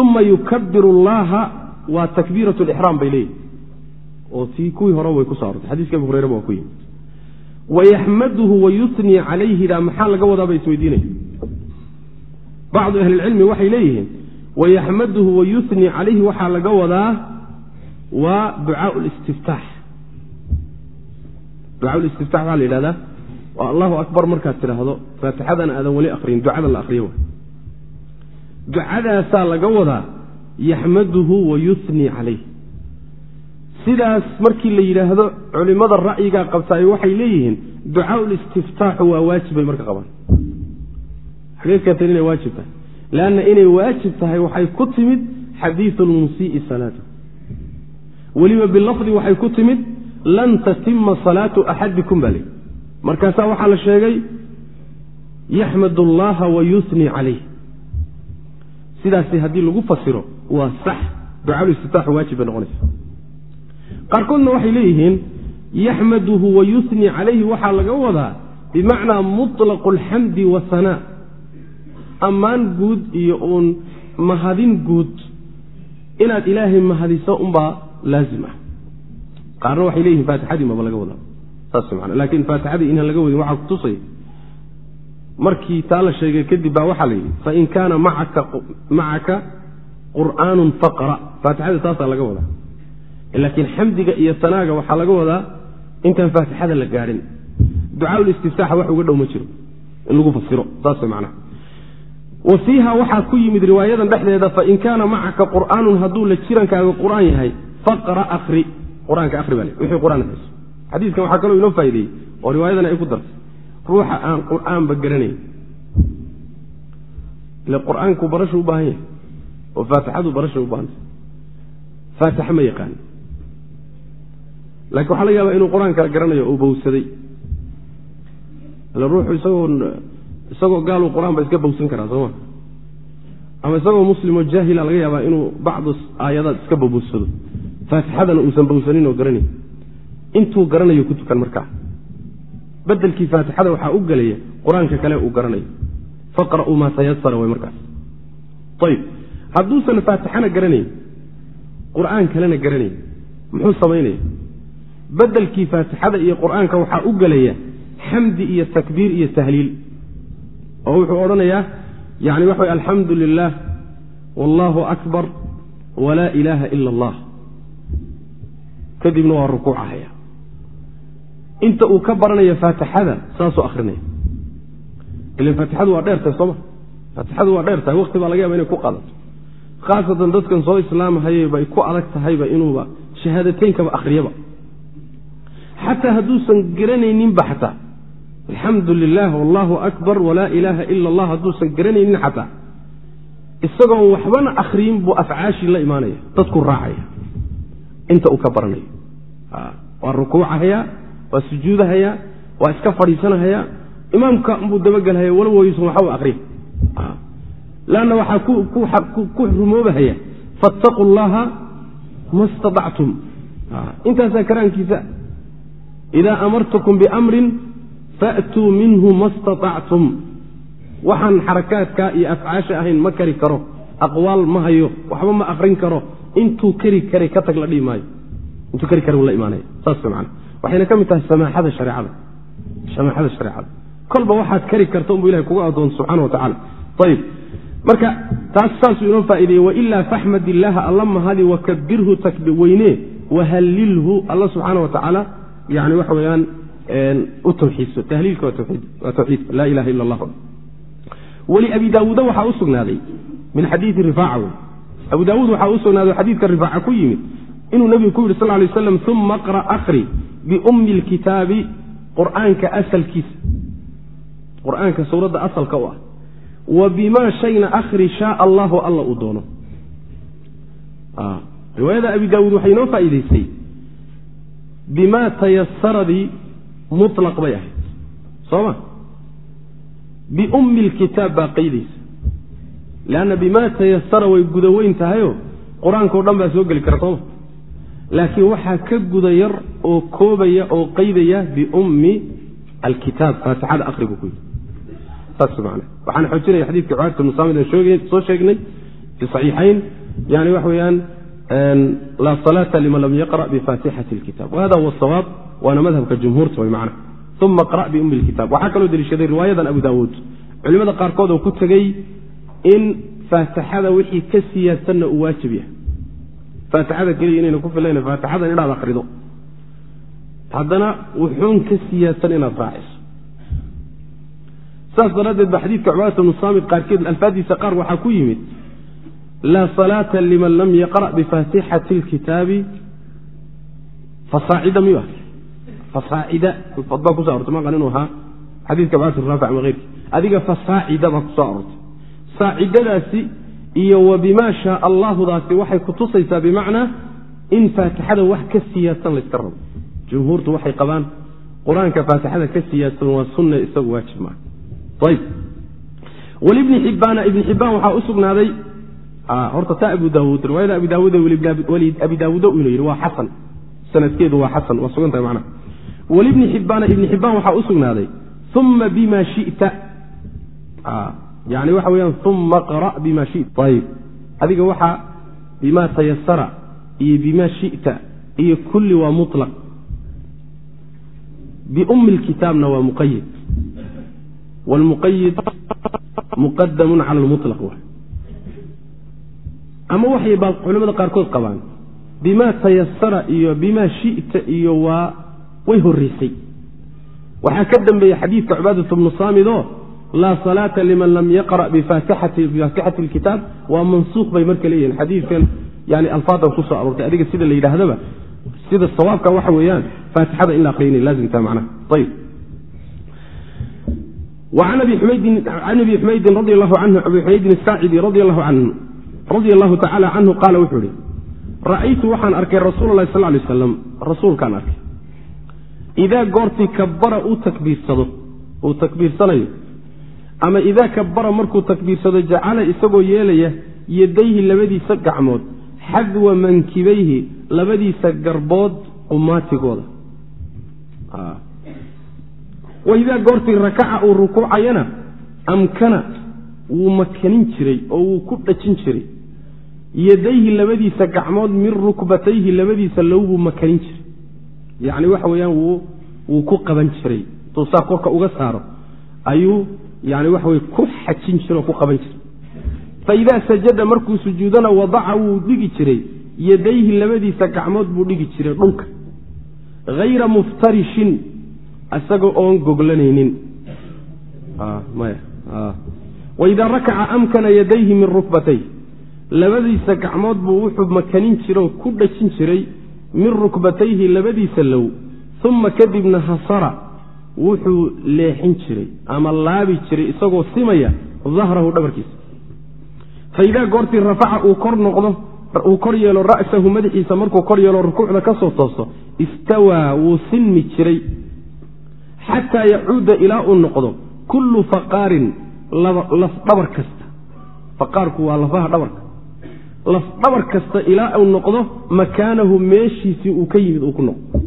uma yukabiru allaha waa takbiirat lixraam bay leeyihi oo tii kuwii hore way kuso arortay xadiiska abu hurereba waa ku yimid. Wayaxmaduhu wayusnii calayhida maxaa laga wadaaba isweydiinaya bacdu ahlilcilmi waxay leeyihiin wayaxmaduhu wayusnii calayhi waxaa laga wadaa waa ducaau listiftaax. Ducaa listiftaax waxaa la yidhahdaa waa allahu akbar markaad tidhaahdo faatixadan aadan weli akriyin ducada la akriyo ducadaasaa laga wadaa yaxmaduhu wayusnii calayh. Sidaas markii la yidhaahdo culimmada ra'yigaa qabtaay waxay leeyihiin ducaau listiftaaxu waa waajib bay marka qabaan. Xagee keenten inay waajib tahay. Leanna inay waajib tahay waxay ku timid xadiidu lmusii'i salaatu. Weliba bilafdi waxay ku timid lan tatima salaatu axadikum baa leyi markaasaa waxaa la sheegay yaxmad allaha wayusnii calayh. Sidaasi haddii lagu fasiro waa sax ducaaluistiftaaxu waajib bay noqonaysa qaarkoodna waxay leeyihiin yaxmaduhu wayusnii calayhi waxaa laga wadaa bimacnaa muطlaqu alxamdi wasanaa ammaan guud iyo uun mahadin guud. Inaad ilaahay mahadiso unbaa laazim ah. Qaarna waxay leeyihiin faatixadii maba laga wadaa laakiin faatixadii inaan laga wadin waxaa kutusay markii taa la sheegay kadib baa waxaa la yidhi fain kaana macaka qur'aanun faqra. Faatixadii taasaa laga wadaa. Laakiin xamdiga iyo sanaaga waxaa laga wadaa intaan faatixada la gaadhin ducaaistiftaxa wax uga dhow ma jiro in lagu fasiro saas macnaha wa fiiha waxaa ku yimid riwaayadan dhexdeeda fain kaana macaka qur'aanun hadduu la jirankaaga qur'aan yahay faqra akri qur'aanka akri baa wixii qur'aan hayso xadiiskan waxaa kaloo inoo faa'ideeyey oo riwaayadan ay ku dartay. Ruuxa aan qur'aanba garanayn. Ile qur'aanku barashu u baahan yahay oo faatixadu barasha u baahantay. Faatixa ma yaqaan. Laakiin waxaa laga yaabaa inuu qur'aan kala garanayo oo bawsaday ila ruuxu isagoo isagoo gaaluu qur'aan ba iska bawsan karaa sooma ama isagoo muslimoo jaahila laga yaabaa inuu bacdu aayadaad iska babowsado faatixadana uusan bawsanin oo garanayn intuu garanayo ku tukan markaa. Bedelkii faatixada waxaa u gelaya qur'aanka kale uu garanayo. Faqra'uu maa tayasara way markaas. Ayib hadduusan faatixana garanayn qur'aan kalena garanayn muxuu samaynaya bedelkii faatixada iyo qur'aanka waxaa u gelaya xamdi iyo takbiir iyo tahliil. Oo wuxuu odhanayaa yani waxa way alxamdu lilah wallahu akbar walaa ilaaha ila allah. Kadibna waa rukuucahaya inta uu ka baranaya faatixada saasuu akrinaya ilan faatixadu waa dheertahay sooma faatixadu waa dheer tahay. Baa laga yaba inay ku qaadato. Khaasatan dadkan soo islaamahayey bay ku adag tahayba inuuba shahaadateyinkaba akhriyaba. Xataa hadduusan garanayninba xataa. Alxamdu lilah wallahu akbar walaa ilaaha ila allah hadduusan garanaynin xataa. Isagoon waxbana akhriyin buu afcaashii la imaanaya dadku raacaya. Inta uu ka baranayo waa rukuucahaya waa sujuudahaya waa iska fadhiisanahaya. Imaamka buu dabagelhaya wala wayuusan waxba akriya lanna waxaa ku rumoobahaya fattaquu llaha ma staactum intaasaa karaankiisa idaa amartukum biamrin faatuu minhu ma staactum waxaan xarakaadka iyo afcaasha ahayn ma kari karo. Aqwaal ma hayo waxba ma akrin karo. Intuu keri kara ka tag la dhihi maayo. Intuu keri kara la imaanaya. Saas man waxayna ka mid tahay samaaxada hareecada samaaxada shareecada kolba waxaad kari karta unbu ilahay kugu adoonto subxana wa tacala ayib marka taas saasuu inoo faa'ideeyey wailaa faxmad illaaha alla mahadi wakabirhu weyne wahallilhu alla subxaana wa tacaala. Yani waxa weeyaan u tawxiidso. Tahliilka waa tawxiidka laa ilaha ila allah weli abi daawuuda waxaa u sugnaaday min xadiidi rifaaca wey abu daawuud waxaa u sugnaaday xadiidka rifaaca ku yimid. Inuu nebigu ku yidhi sal lay waslam uma aqra akri biummi lkitaabi qur'aanka asalkiisa qur'aanka suuradda asalka u ah wa bimaa shayna akhri shaa allahu alla uu doono riwaayada abi daawuud waxay inoo faa'iidaysay bimaa tayasaradii mutlaq bay ahayd soo ma biummi lkitaab baa qaydaysa leanna bimaa tayasara way guda weyn tahayo qur'aankao dhan baa soo geli kara sooma laakiin waxaa ka guda yar oo koobaya oo qaydaya biummi alkitaab faatixada akhrigu ku yidhi saas man waxaan xoojinaya xadidka cubaadta bnu saamid aan soo sheegnay fi saxiixayn. Yani waxa weeyaan laa salaata liman lam yaqra bifaatixati lkitab wahada huwa sawaab waana madhabka jumhuurta way macna uma qra biummi lkitab waxaa kaloo deliishaday riwaayadan abu daawuud. Culimada qaarkood oo ku tegey in faatixada wixii ka siyaadsanna uu waajib yahay faatixada keliya inayna ku filayna faatixadan inaad akrido haddana wuxuun ka siyaadsan inaad raaciso saas daraaddeed ba xadiidka cubaadata bnu saamid qaarkeed alfaadiisa qaar waxaa ku yimid laa salaata liman lam yaqra' bifaatixati lkitaabi fasaacida miyu ah fasaacida. Baa kuso arortay maqan inuu ahaa xadiidka cubaadata raafic ama heyrki adiga fasaacida baa ku soo arortay saacidadaasi iyo wa bimaa shaa allahudaasi waxay kutusaysaa bimacnaa in faatixada wax ka siyaadsan layska rabo. Jumhuurtu waxay qabaan qur'aanka faatixada ka siyaadsan waa sunne isagu waajib maa ayb walibni xibbaana ibni xibbaan waxaa u sugnaaday horta taa abu daawuud riwaayada abi daawuud abi daawuud inu yidhi waa xasan. Sanadkeedu waa xasan waa sugan tahay macnaha. Walibni xibbaana ibni xibbaan waxaa u sugnaaday uma bima shita yani waxa weeyaan uma qra' bima shita. Ayib. Adiga waxaa bima tayasara iyo bima shita iyo kulli waa muطlaq biummi lkitaabna waa muqayid wlmuqayid muqadamun cala lmuطlaq ama waxay baa culamada qaarkood qabaan bimaa tayasara iyo bimaa shita iyo waa way horeysay waxaa ka dambeeyey xadiidka cubaadatu bnu saamid oo laa salaata liman lam yaqra' bifaatixati lkitaab waa mansuuq bay marka leeyihiin xadiidkan yani alfaadan ku soo aroortay adiga sida la yidhaahdaba sida sawaabka waxa weeyaan faatixada in la aqriya inay laazimtaa macnaha. Ayib an abi xumaydin radi allahu tacaala canhu qaala wuxuu ihi ra'aytu waxaan arkay rasuula lahi sal lay aslam rasuulkaan arkay. Idaa goortii kabara uu takbiirsado uu takbiirsanayo ama idaa kabara markuu takbiirsado jacala isagoo yeelaya yadayhi labadiisa gacmood xadwa mankibayhi labadiisa garbood qumaatigooda. Waidaa goortii rakaca uu rukuucayana amkana wuu makanin jiray oo wuu ku dhajin jiray. Yadayhi labadiisa gacmood min rukbatayhi labadiisa lowbuu makanin jiray. Yacni waxa weeyaan wuu ku qaban jiray. Intuu saa korka uga saaro ayuu yani waxa weye ku xajin jira oo ku qaban jiray. Faidaa sajada markuu sujuudana wadaca wuu dhigi jiray. Yadayhi labadiisa gacmood buu dhigi jiray dhulka. Hayra muftarishin isaga oon goglanaynin waidaa rakaca amkana yadayhi min rukbatay labadiisa gacmood buu wuxuu makanin jira oo ku dhajin jiray min rukbatayhi labadiisa low. Uma kadibna hasara wuxuu leexin jiray ama laabi jiray isagoo simaya dahrahu dhabarkiisa. Faidaa goortii rafaca uu kor noqdo uu kor yeelo ra'sahu madaxiisa markuu kor yeelo rukuucda ka soo toosto istawaa wuu sinmi jiray. Xataa yacuuda ilaa uu noqdo kullu faqaarin lafdhabar kasta. Faqaarku waa lafaha dhabarka. Lafdhabar kasta ilaa uu noqdo makaanahu meeshiisii uu ka yimid uu ku noqdo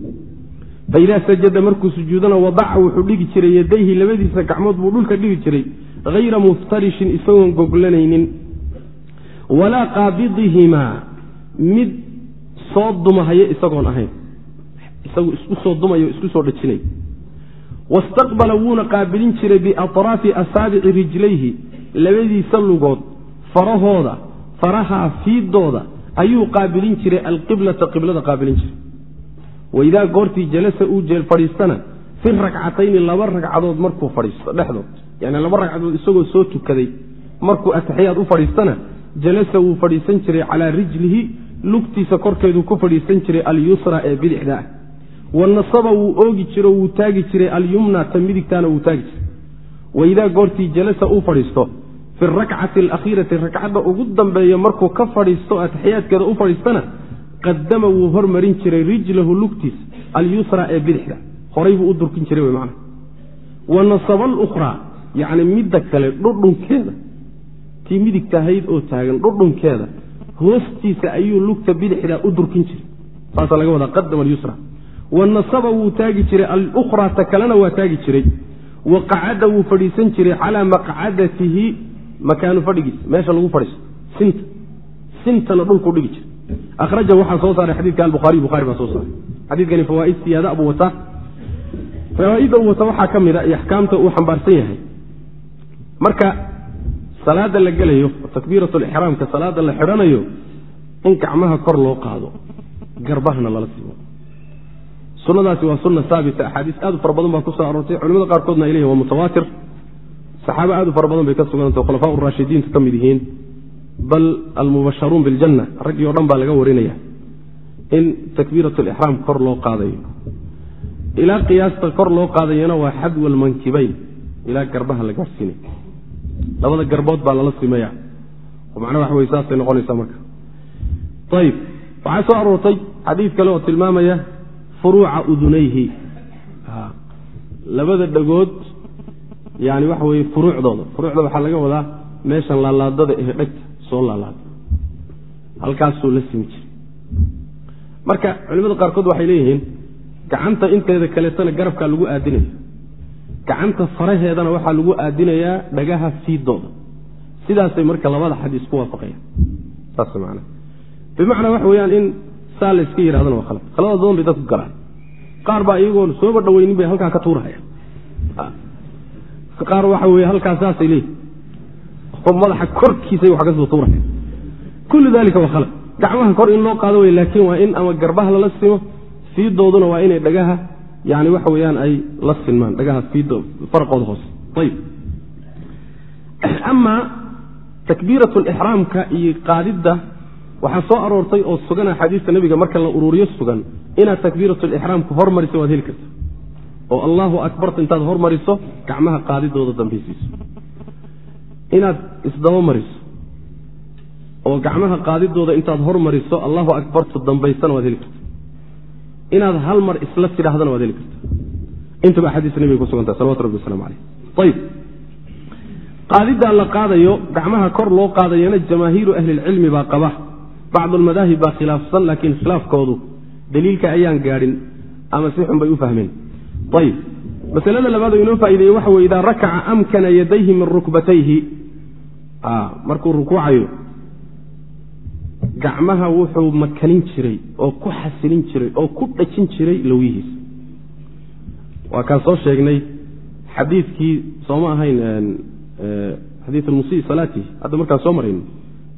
faidaa sajada markuu sujuudana wadaca wuxuu dhigi jiray yadayhi labadiisa gacmood buu dhulka dhigi jiray hayra muftarishin isagoon goglanaynin walaa qaabidihimaa mid soo dumahaya isagoon ahayn isagu isku soo dumayo isku soo dhajinay wastaqbala wuuna qaabilin jiray biatraafi asaabici rijlayhi labadiisa lugood farahooda farahaa fiidooda ayuu qaabilin jiray alqiblata qiblada qaabilin jiray waidaa goortii jalasa uu fadhiistana fi rakcatayni laba ragcadood markuu fadhiisto dhexdood yani laba ragcadood isagoo soo tukaday markuu ataxiyaad u fadhiistana jalasa wuu fadhiisan jiray calaa rijlihi lugtiisa korkeeduu ku fadhiisan jiray alyusra ee bidixda ah wanasaba wuu oogi jiro wuu taagi jiray alyumna ta midigtaana wuu taagi jiray waidaa goortii jalasa uu fadhiisto fi rakcati alakhiirati ragcadda ugu dambeeya markuu ka fadhiisto ataxiyaadkeeda u fadhiistana qadama wuu hormarin jiray rijlahu lugtiisa alyusra ee bidixda. Horay buu u durkin jiray w man wanasaba alukhraa yacni midda kale dhudhunkeeda. Tii midigtahayd oo taagan dhudhunkeeda hoostiisa ayuu lugta bidixda u durkin jiray. Saasaa laga wadaa qadama alyusra. Wanasaba wuu taagi jiray alukhraa ta kalena waa taagi jiray. Wa qacada wuu fadhiisan jiray calaa maqcadatihi makaanu fadhigiisa meesha lagu fadhiisto sinta. Sintana dhulkuu dhigi jiray akhraja waxaa soo saaray xadidka albuhaariy buhari baa soo saaray xadiidkani fawaaid siyaada abuu wataa fawaaidda uu wata waxaa ka mid a iyo axkaamta uu xambaarsan yahay marka salaada la gelayo takbiirat lixraamka salaada la xidhanayo in gacmaha kor loo qaado garbahana lala simo sunadaasi waa sunna saabita axaadiis aad u fara badan baa ku soo aroortay culimada qaarkoodna ay leyihin waa mutawaatir saxaaba aad u fara badan bay ka sugantah khulafaa raashidiinta ka mid yihiin bal almubasharuun biljanna raggii o dhan baa laga warinaya in takbiirat lixraam kor loo qaadayo ilaa qiyaasta kor loo qaadayana waa xadwa almankibayn ilaa garbaha la gaadhsiinay labada garbood baa lala simaya oo macnaha waxa wey saasay noqonaysaa marka ayib waxaa soo aroortay xadiid kale oo tilmaamaya furuuca udunayhi labada dhagood yani waxa weye furuucdooda furuucda waxaa laga wadaa meeshan laalaadada ee dhegta soo laalaada halkaasuu la simi jiray. Marka culimada qaarkood waxay leeyihiin gacanta inteeda kaleetana garabkaa lagu aadinaya gacanta faraheedana waxaa lagu aadinayaa dhagaha fiidooda sidaasay marka labada xadiis ku waafaqayaan. Saas man bimacnaa waxa weyaan in saa la iska yidhahdana waa khalad. Khalada doon bay dadku galaan. Qaar baa iyagoon sooba dhaweynin bay halkaa ka tuurahaya qaar waxa weye halkaa leeyihiin oo madaxa korkiisay wax ka soo tuurahaya kullu dalika waa khalad gacmaha kor in loo qaado wey laakiin waa in ama garbaha lala simo fiidooduna waa inay dhagaha yani waxa weeyaan ay la sinmaan dhagaha fiido farqooda hoose ayib amaa takbiirat lixraamka iyo qaadidda waxaa soo aroortay oo sugan axaadiista nebiga marka la ururiyo sugan inaad takbiirat lixraamka hormariso waad heli karta oo allahu akbarta intaad hormariso gacmaha qaadidooda dambaysiiso inaad isdaba mariso oo gacmaha qaadidooda intaad hormariso allahu akbartu dambaysana waad heli karta. Inaad hal mar isla tidhaahdana waad heli karta. Intaba axaadiista nebiga ku sugantaha salawatu rabbi waslamu caleyh ayib qaadiddaa la qaadayo gacmaha kor loo qaadayana jamaahiiru ahlilcilmi baa qaba. Bacdu almadaahib baa khilaafsan laakiin khilaafkoodu daliilka ayaan gaadhin ama si xun bay u fahmeen. Ayib masalada labaad oo inoo faa'ideeye waxa weye idaa rakaca amkana yadayhi min rukbatayhi markuu rukuucayo gacmaha wuxuu makanin jiray oo ku xasilin jiray oo ku dhajin jiray lowyihiisa waa kaan soo sheegnay xadiidkii sooma ahayn xadiid musii salaatihi hadda markaan soo marayno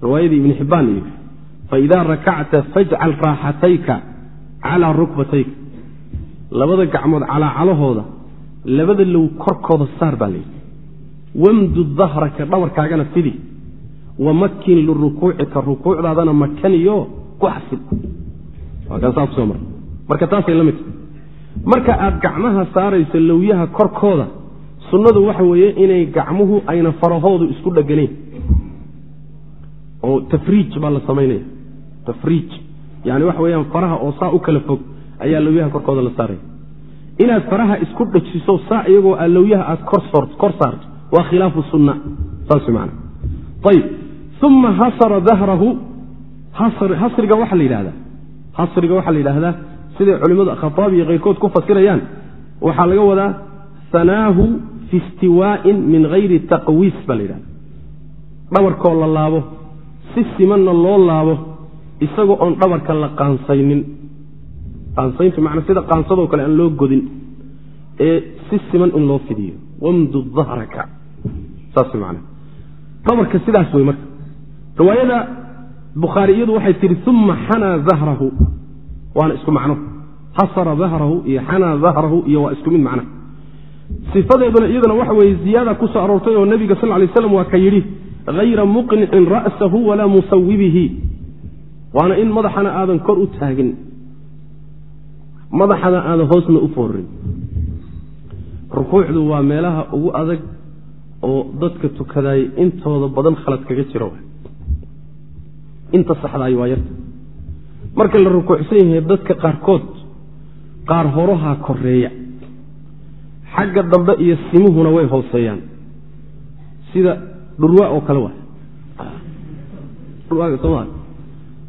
riwaayadii ibni xibbaan iyo faidaa rakacta fajcal raaxatayka calaa rukbatayka. Labada gacmood calaacalahooda labada low korkooda saar baa layidhi wamdud dahraka dhabarkaagana fidi. Wamakin lirukuucika rukuucdaadana makaniyo ku mara marka taasay la midta marka aad gacmaha saarayso lowyaha korkooda sunnadu waxa weeye inay gacmuhu ayna farahoodu isku dheganayn. Oo tafriij baa la samaynaya. Tafriij. Yani waxa weeyaan faraha oo saa u kala fog ayaa lowyaha korkooda la saaraya. Inaad faraha isku dhajiso saa iyagoo a lowyaha aad kor saarto waa khilaafu sunna. Saas man ayib uma hasara dahrahu hasriga waxaa la yidhahdaa hasriga waxaa la yidhaahdaa siday culimmadu khataabi iyo keyrkood ku fasirayaan waxaa laga wadaa sanaahu fi istiwaa'in min hayri taqwiis baa la yidhahda dhabarkoo la laabo si simanna loo laabo isagoo oon dhabarka la qaansaynin qaansayntu macnaa sida qaansadoo kale aan loo godin ee si siman in loo fidiyo. Wamdud dahraka dhabarka sidaas wey marka. Riwaayada bukhaariyadu waxay tihi uma xanaa dahrahu waana isku macno. Hasara dahrahu iyo xanaa dahrahu iyo waa isku mid macna sifadeeduna iyaduna waxa weeye ziyaada ku soo aroortay oo nebiga sal lay slam waa ka yidhi hayra muqnicin ra'sahu walaa musawibihi waana in madaxana aadan kor u taagin. Madaxana aadan hoosna u foorin. Rukuucdu waa meelaha ugu adag oo dadka tukadaayay intooda badan khalad kaga jiro. Inta saxdaay waa yarta. Marka la rukuucsan yahay dadka qaarkood qaar horahaa koreeya xagga dambe iyo simuhuna way hooseeyaan. Sida dhurwaa oo kale waa.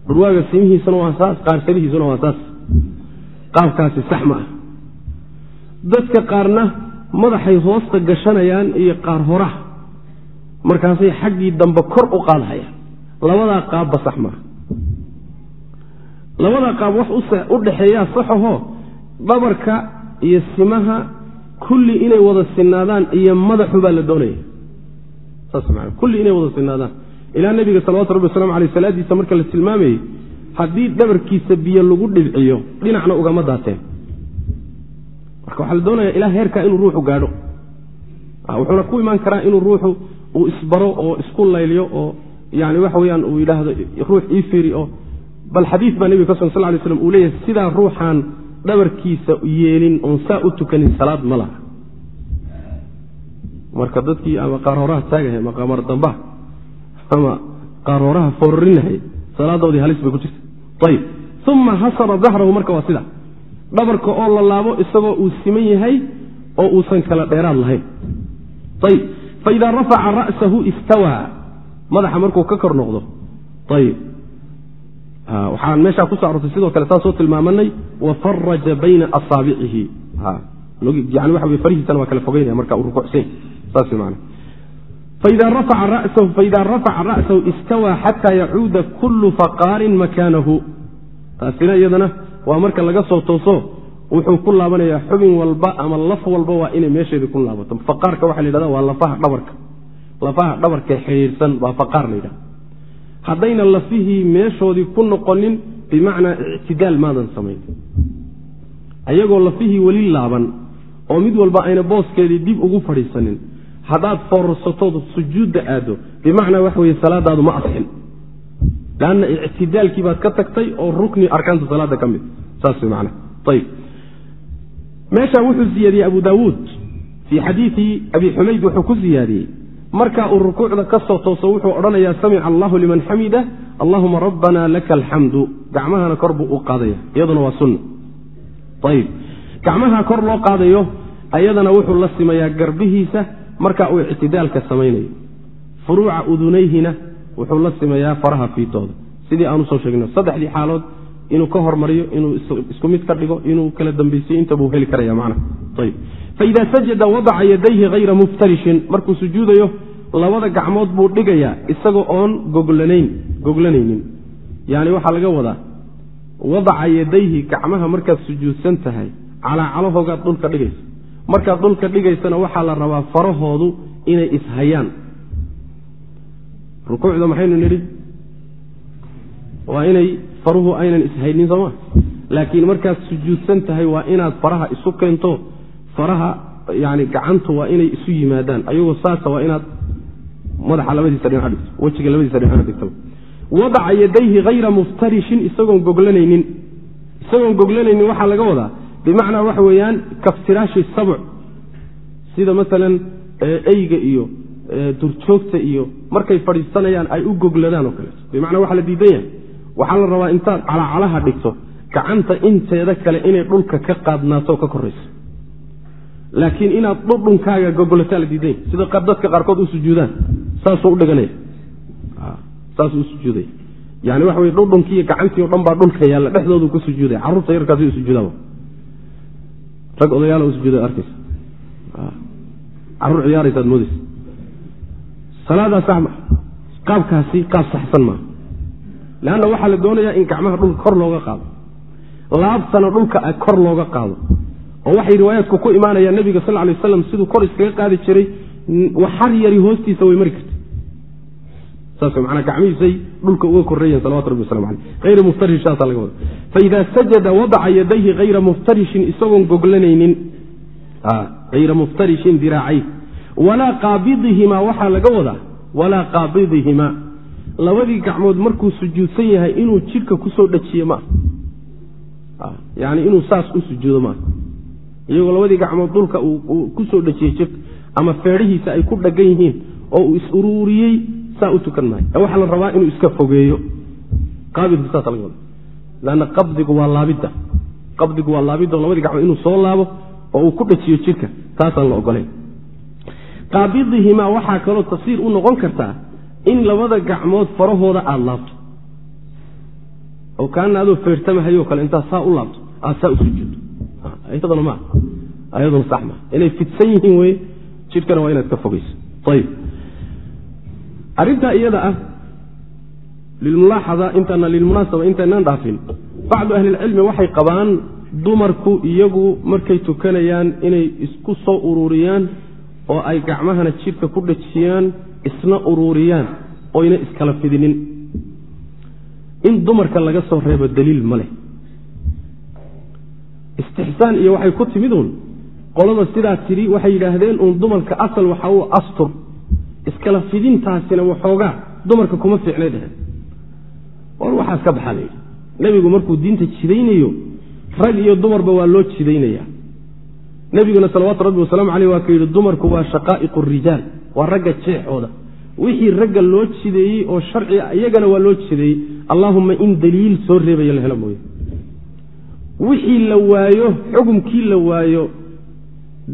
Dhurwaaga simihiisuna waa saas qaarsalihiisuna waa saas. Qaabkaasi sax ma ah dadka qaarna madaxay hoosta gashanayaan iyo qaar horaha. Markaasay xaggii dambe kor u qaadhayaan labadaa qaabba sax maaha labadaa qaab wax u dhexeeyaa saxahoo dhabarka iyo simaha kulli inay wada sinaadaan iyo madaxu baa la doonaya. Saas maa kulli inay wada sinaadaan. Ilaa nebiga salawatu rabbi waslamu aleyh salaadiisa marka la tilmaamayey haddii dhabarkiisa biyo lagu dhibciyo dhinacna ugama daateen marka waxaa la doonaya ilaa heerkaa inuu ruuxu gaadho. Wuxuuna ku imaan karaa inuu ruuxu uu isbaro oo isku layliyo oo yani waxa weyaan uu yidhaahdo ruux ii firi oo bal xadiid baa nebiga ka sugan sal lay slam uu leeyahay sidaa ruuxaan dhabarkiisa yeelin oon saa u tukanin salaad ma laha. Marka dadkii ama qaar horaha taagahay ama qaamar dambaha ama qaar horaha foororinahay salaadoodii halis bay ku jirta ayib uma hasara dahrahu marka waa sida dhabarka oo la laabo isagoo uu siman yahay oo uusan kala dheeraad lahayn. Ayib faidaa rafaca ra'sahu istawaa. Madaxa markuu ka kor noqdo. Ayib waxaan meeshaa kuso arortay sidoo kale taan soo tilmaamanay wafaraja bayna asaabicihi yani waxa wey farihiisana waa kala fogeynaya marka uu rukuucsan saas man faida rafaca ra'sahu istawaa xataa yacuuda kullu faqaarin makaanahu. Taasina iyadana waa marka laga soo tooso wuxuu ku laabanayaa xubin walba ama laf walba waa inay meesheedii ku laabato. Faqaarka waxa la yidhahda waa lafaha dhabarka. Lafaha dhabarka xidhiirsan baa faqaar la yidhahda haddayna lafihii meeshoodii ku noqonin bimacnaa ictidaal maadan samayn. Ayagoo lafihii weli laaban oo mid walba ayna booskeedii dib ugu fadhiisanin haddaad foorsatood sujuudda aaddo bimacnaa waxa weye salaadaadu ma asxin lanna ictidaalkii baad ka tagtay oo rukni arkaanta salaada ka mid saas man ayb meeshaa wuxuu siyaadiyey abu daawuud fii xadiidi abi xumayd wuxuu ku siyaadiyey markaa uu rukuucda ka soo tooso wuxuu odhanayaa samica allahu liman xamida allahuma rabbana laka alxamdu gacmahana kor buu u qaadaya iyaduna waa sunna ayb gacmaha kor loo qaadayo ayadana wuxuu la simayaa garbihiisa marka uu ictidaalka samaynayo furuuca udunayhina wuxuu la simayaa faraha fiitooda. Sidii aan u soo sheegno saddexdii xaalood inuu ka hormariyo inuu isku mid ka dhigo inuu kala dambaysiyo intabuu heli karaya ayb faida sajada wadaca yadayhi hayra muftarishin markuu sujuudayo labada gacmood buu dhigayaa isagoo oon goglanayn goglanaynin yani waxaa laga wadaa wadaca yadayhi gacmaha markaad sujuudsan tahay calaacalahoogaad dhulka dhigaysa. Markaad dhulka dhigaysana waxaa la rabaa farahoodu inay ishayaan rukuucda maxaynu nidhi? Waa inay faruhu aynan ishaynin sooma laakiin markaad sujuudsan tahay waa inaad faraha isu keento. Faraha yani gacantu waa inay isu yimaadaan. Ayagoo saasa waa inaad madaxa labadiisa dhinac dhigto wejiga labadiisa dhinac dhigto. Wadaca yadayhi hayra muftarishin isagoon goglanaynin isagoon goglanaynin waxaa laga wadaa. Bimacnaa waxa weeyaan kaftiraashi sabc sida masalan eyga iyo durjoogta iyo markay fadhiisanayaan ay u gogladaan oo kaleeto bimacnaa waxaa la diidan yahay. Waxaa la rabaa intaad calacalaha dhigto gacanta inteeda kale inay dhulka ka qaadnaato ka korayso. Laakiin inaad dhudhunkaaga gogolataa la diidan yahay. Sida dadka qaarkood u sujuudaan saasuu u dhiganaya. Saasuu u sujuudaya yani waxa weye dhudhunkii iyo gacantii o dhan baa dhulka yaalla dhexdoodu ku sujuudaya carruurta yarkaasi u sujuudaan. Rag odayaal u sujuuda arkaysa carruur ciyaaraysaad moodaysa salaadaa sax ma qaabkaasi qaab saxsan maaha leanna waxaa la doonayaa in gacmaha dhulka kor looga qaado. Laabtana dhulka kor looga qaado. Oo waxay riwaayaadku ku imaanayaan nebiga sal lay waslam siduu kor iskaga qaadi jiray waxar yari hoostiisa way mari kartay. Saas manaa gacmihiisay dhulka uga koreeyeen salawatu rabbi waslamu aleyh hayra muftarishin saasaa laga wada faida sajada wadaca yadayhi hayra muftarishin isagoon goglanaynin hayra muftarishin diraacay walaa qaabidihimaa waxaa laga wadaa walaa qaabidihimaa labadii gacmood markuu sujuudsan yahay inuu jidhka ku soo dhajiye ma ah yani inuu saas u sujuudo maaha iyagoo labadii gacmood dhulka uu ku soo dhajiyey jidhka ama feedhihiisa ay ku dhagan yihiin oo uu is-uruuriyey saa u tukan maayo ee waxaa la rabaa inuu iska fogeeyo. Qaabidku saasa laga wada lanna qabdigu waa laabidda. Qabdigu waa laabidda oo labadii gacmood inuu soo laabo oo uu ku dhajiyo jidhka taasaan la ogolayn qaabidihimaa waxaa kaloo tafsiir u noqon kartaa in labada gacmood farahooda aada laabto. Oo kaana adoo feertamahayoo kale intaad saa u laabto aad saa u sujuudto iyaduna maa ayaduna sax maa inay fidsan yihiin weye jidhkana waa inaad ka fogeyso ayib arrintaa iyada ah lilmulaaxada intaana lilmunaasaba intaynaan dhaafin bacdu ahlilcilmi waxay qabaan dumarku iyagu markay tukanayaan inay isku soo ururiyaan oo ay gacmahana jidhka ku dhajiyaan isna uruuriyaan oyna iskala fidinin. In dumarka laga soo reebo daliil ma leh. Istixsaan iyo waxay ku timid uun qolada sidaa tidhi waxay yidhaahdeen uun dumarka asal waxa uu astur. Iskala fidintaasina waxoogaa dumarka kuma fiicnay dheheen. War waxaas ka baxaa layidhi nebigu markuu diinta jidaynayo rag iyo dumarba waa loo jidaynayaa nebiguna salawaatu rabbi wasalaamu caleyh waa ka yidhi dumarku waa shaqaa'iqu rijaal waa ragga jeexooda. Wixii ragga loo jideeyey oo sharciga iyagana waa loo jideeyey allaahumma in daliil soo reebaya la helo mooye. Wixii la waayo xukumkii la waayo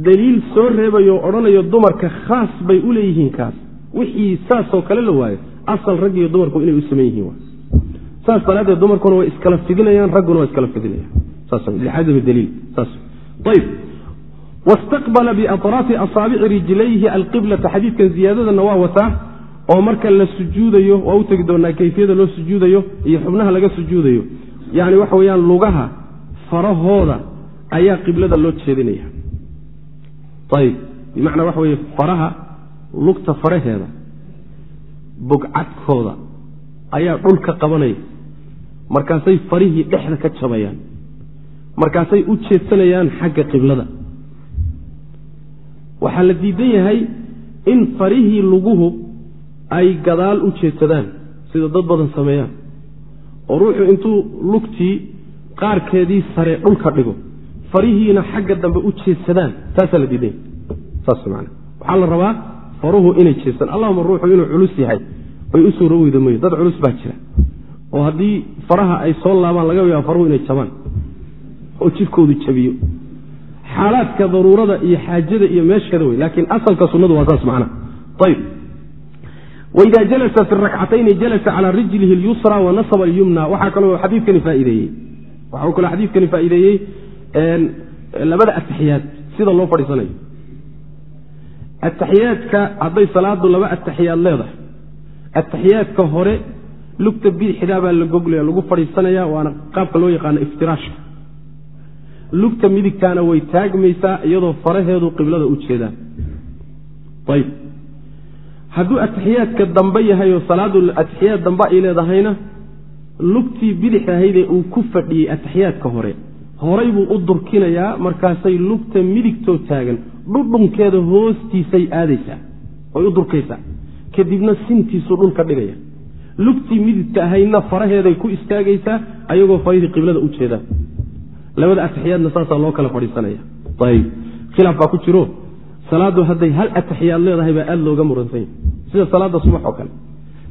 daliil soo reebayo odhanayo dumarka khaas bay u leeyihiin kaas. Wixii saasoo kale la waayo asal rag iyo dumarku inay u saman yihiin saas daraaddeed dumarkuna way iskala fidinayaan ragguna waa iskala fidinayaan saaslicadami daliil saas ayb wastaqbala biatraafi asaabici rijlayhi alqiblata xadiidkan ziyaadadana waa wataa oo marka la sujuudayo waa u tegi doonaa kayfiyada loo sujuudayo iyo xubnaha laga sujuudayo yani waxa weyaan lugaha farahooda ayaa qiblada loo jeedinaya ayib bimacnaa waxa weye faraha lugta faraheeda bogcadkooda ayaa dhulka qabanaya markaasay farihii dhexda ka jabayaan markaasay u jeedsanayaan xagga qiblada waxaa la diidan yahay in farihii luguhu ay gadaal u jeedsadaan sida dad badan sameeyaan. Oo ruuxu intuu lugtii qaarkeedii sare dhulka dhigo farihiina xagga dambe u jeedsadaan taasaa la diidan yahay. Saas man waxaa la rabaa faruhu inay jeedsadaan. Allahuma ruuxu inuu culus yahay bay u suuro mayo dad culus baa jira. Oo haddii faraha ay soo laabaan laga yaaba faruhu inay jabaan oo jirkoodu jabiyo xaalaadka daruurada iyo xaajada iyo meesheeda wey laakiin asalka sunadu waa saas macna. Ayb waida jalasa fi rakcatayni jalasa calaa rijlihi اlyusra wanasaba alyumna. Waxaa kaloo xadiikani faaideeyey waxau kaloo xadiidkani faa'iideeyey labada ataxiyaad sida loo fadhiisanayo. Ataxiyaadka hadday salaadu laba ataxiyaad leedahay. Ataxiyaadka hore lugta bidixdaa baa la goglaya lagu fadhiisanaya waana qaabka loo yaqaano iftiraashka lugta midigtaana way taagmaysaa iyadoo faraheedu qiblada u jeedaan. Ayb. Hadduu atixiyaadka dambe yahay oo salaadu atixiyaad dambe ay leedahayna lugtii bidix ahaydee uu ku fadhiyey atixiyaadka hore horay buu u durkinayaa markaasay lugta midigtoo taagan dhudhunkeeda hoostiisay aadaysaa oy u durkaysaa. Kadibna sintiisuu dhulka dhigaya. Lugtii midigta ahaydna faraheeday ku istaagaysaa ayagoo farihii qiblada u jeedaan labada atixiyaadna saasaa loo kala fadhiisanaya. Ayb khilaaf baa ku jiro. Salaadu hadday hal atixiyaad leedahay baa aada looga muransanya sida salaada subax oo kale.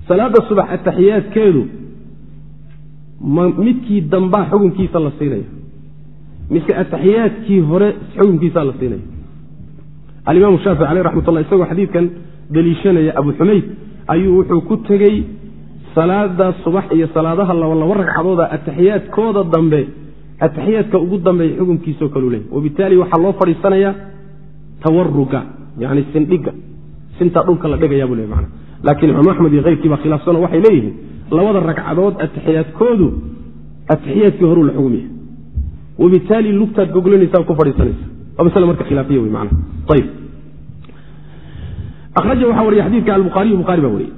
Salaada subax atixiyaadkeedu midkii dambaa xukunkiisa la siinaya. Mise atixiyaadkii hore xukunkiisaa la siinaya. Alimaam shaafici aleh raxmatullah isagoo xadiidkan deliishanaya abu xumayd ayuu wuxuu ku tegey salaada subax iyo salaadaha laba laba ragcadooda atixiyaadkooda dambe atixiyaadka ugu dambeeya xukunkiisao kalu leeyay wabitaali waxaa loo fadhiisanayaa tawaruga yani sindhiga sintaa dhulka la dhigaya buu le man laakiin imaam axmed iyo keyrkii baa waxay leeyihiin labada ragcadood atixiyaadkoodu atixiyaadkii horuu la xugmiya wabitaali lugtaad goglanaysaa ku fadhiisanaysa. Waa masle marka khilaafiya wey man ayb akhraja waxaa wariya xadiidka albuhaariyu buhari baa wariyey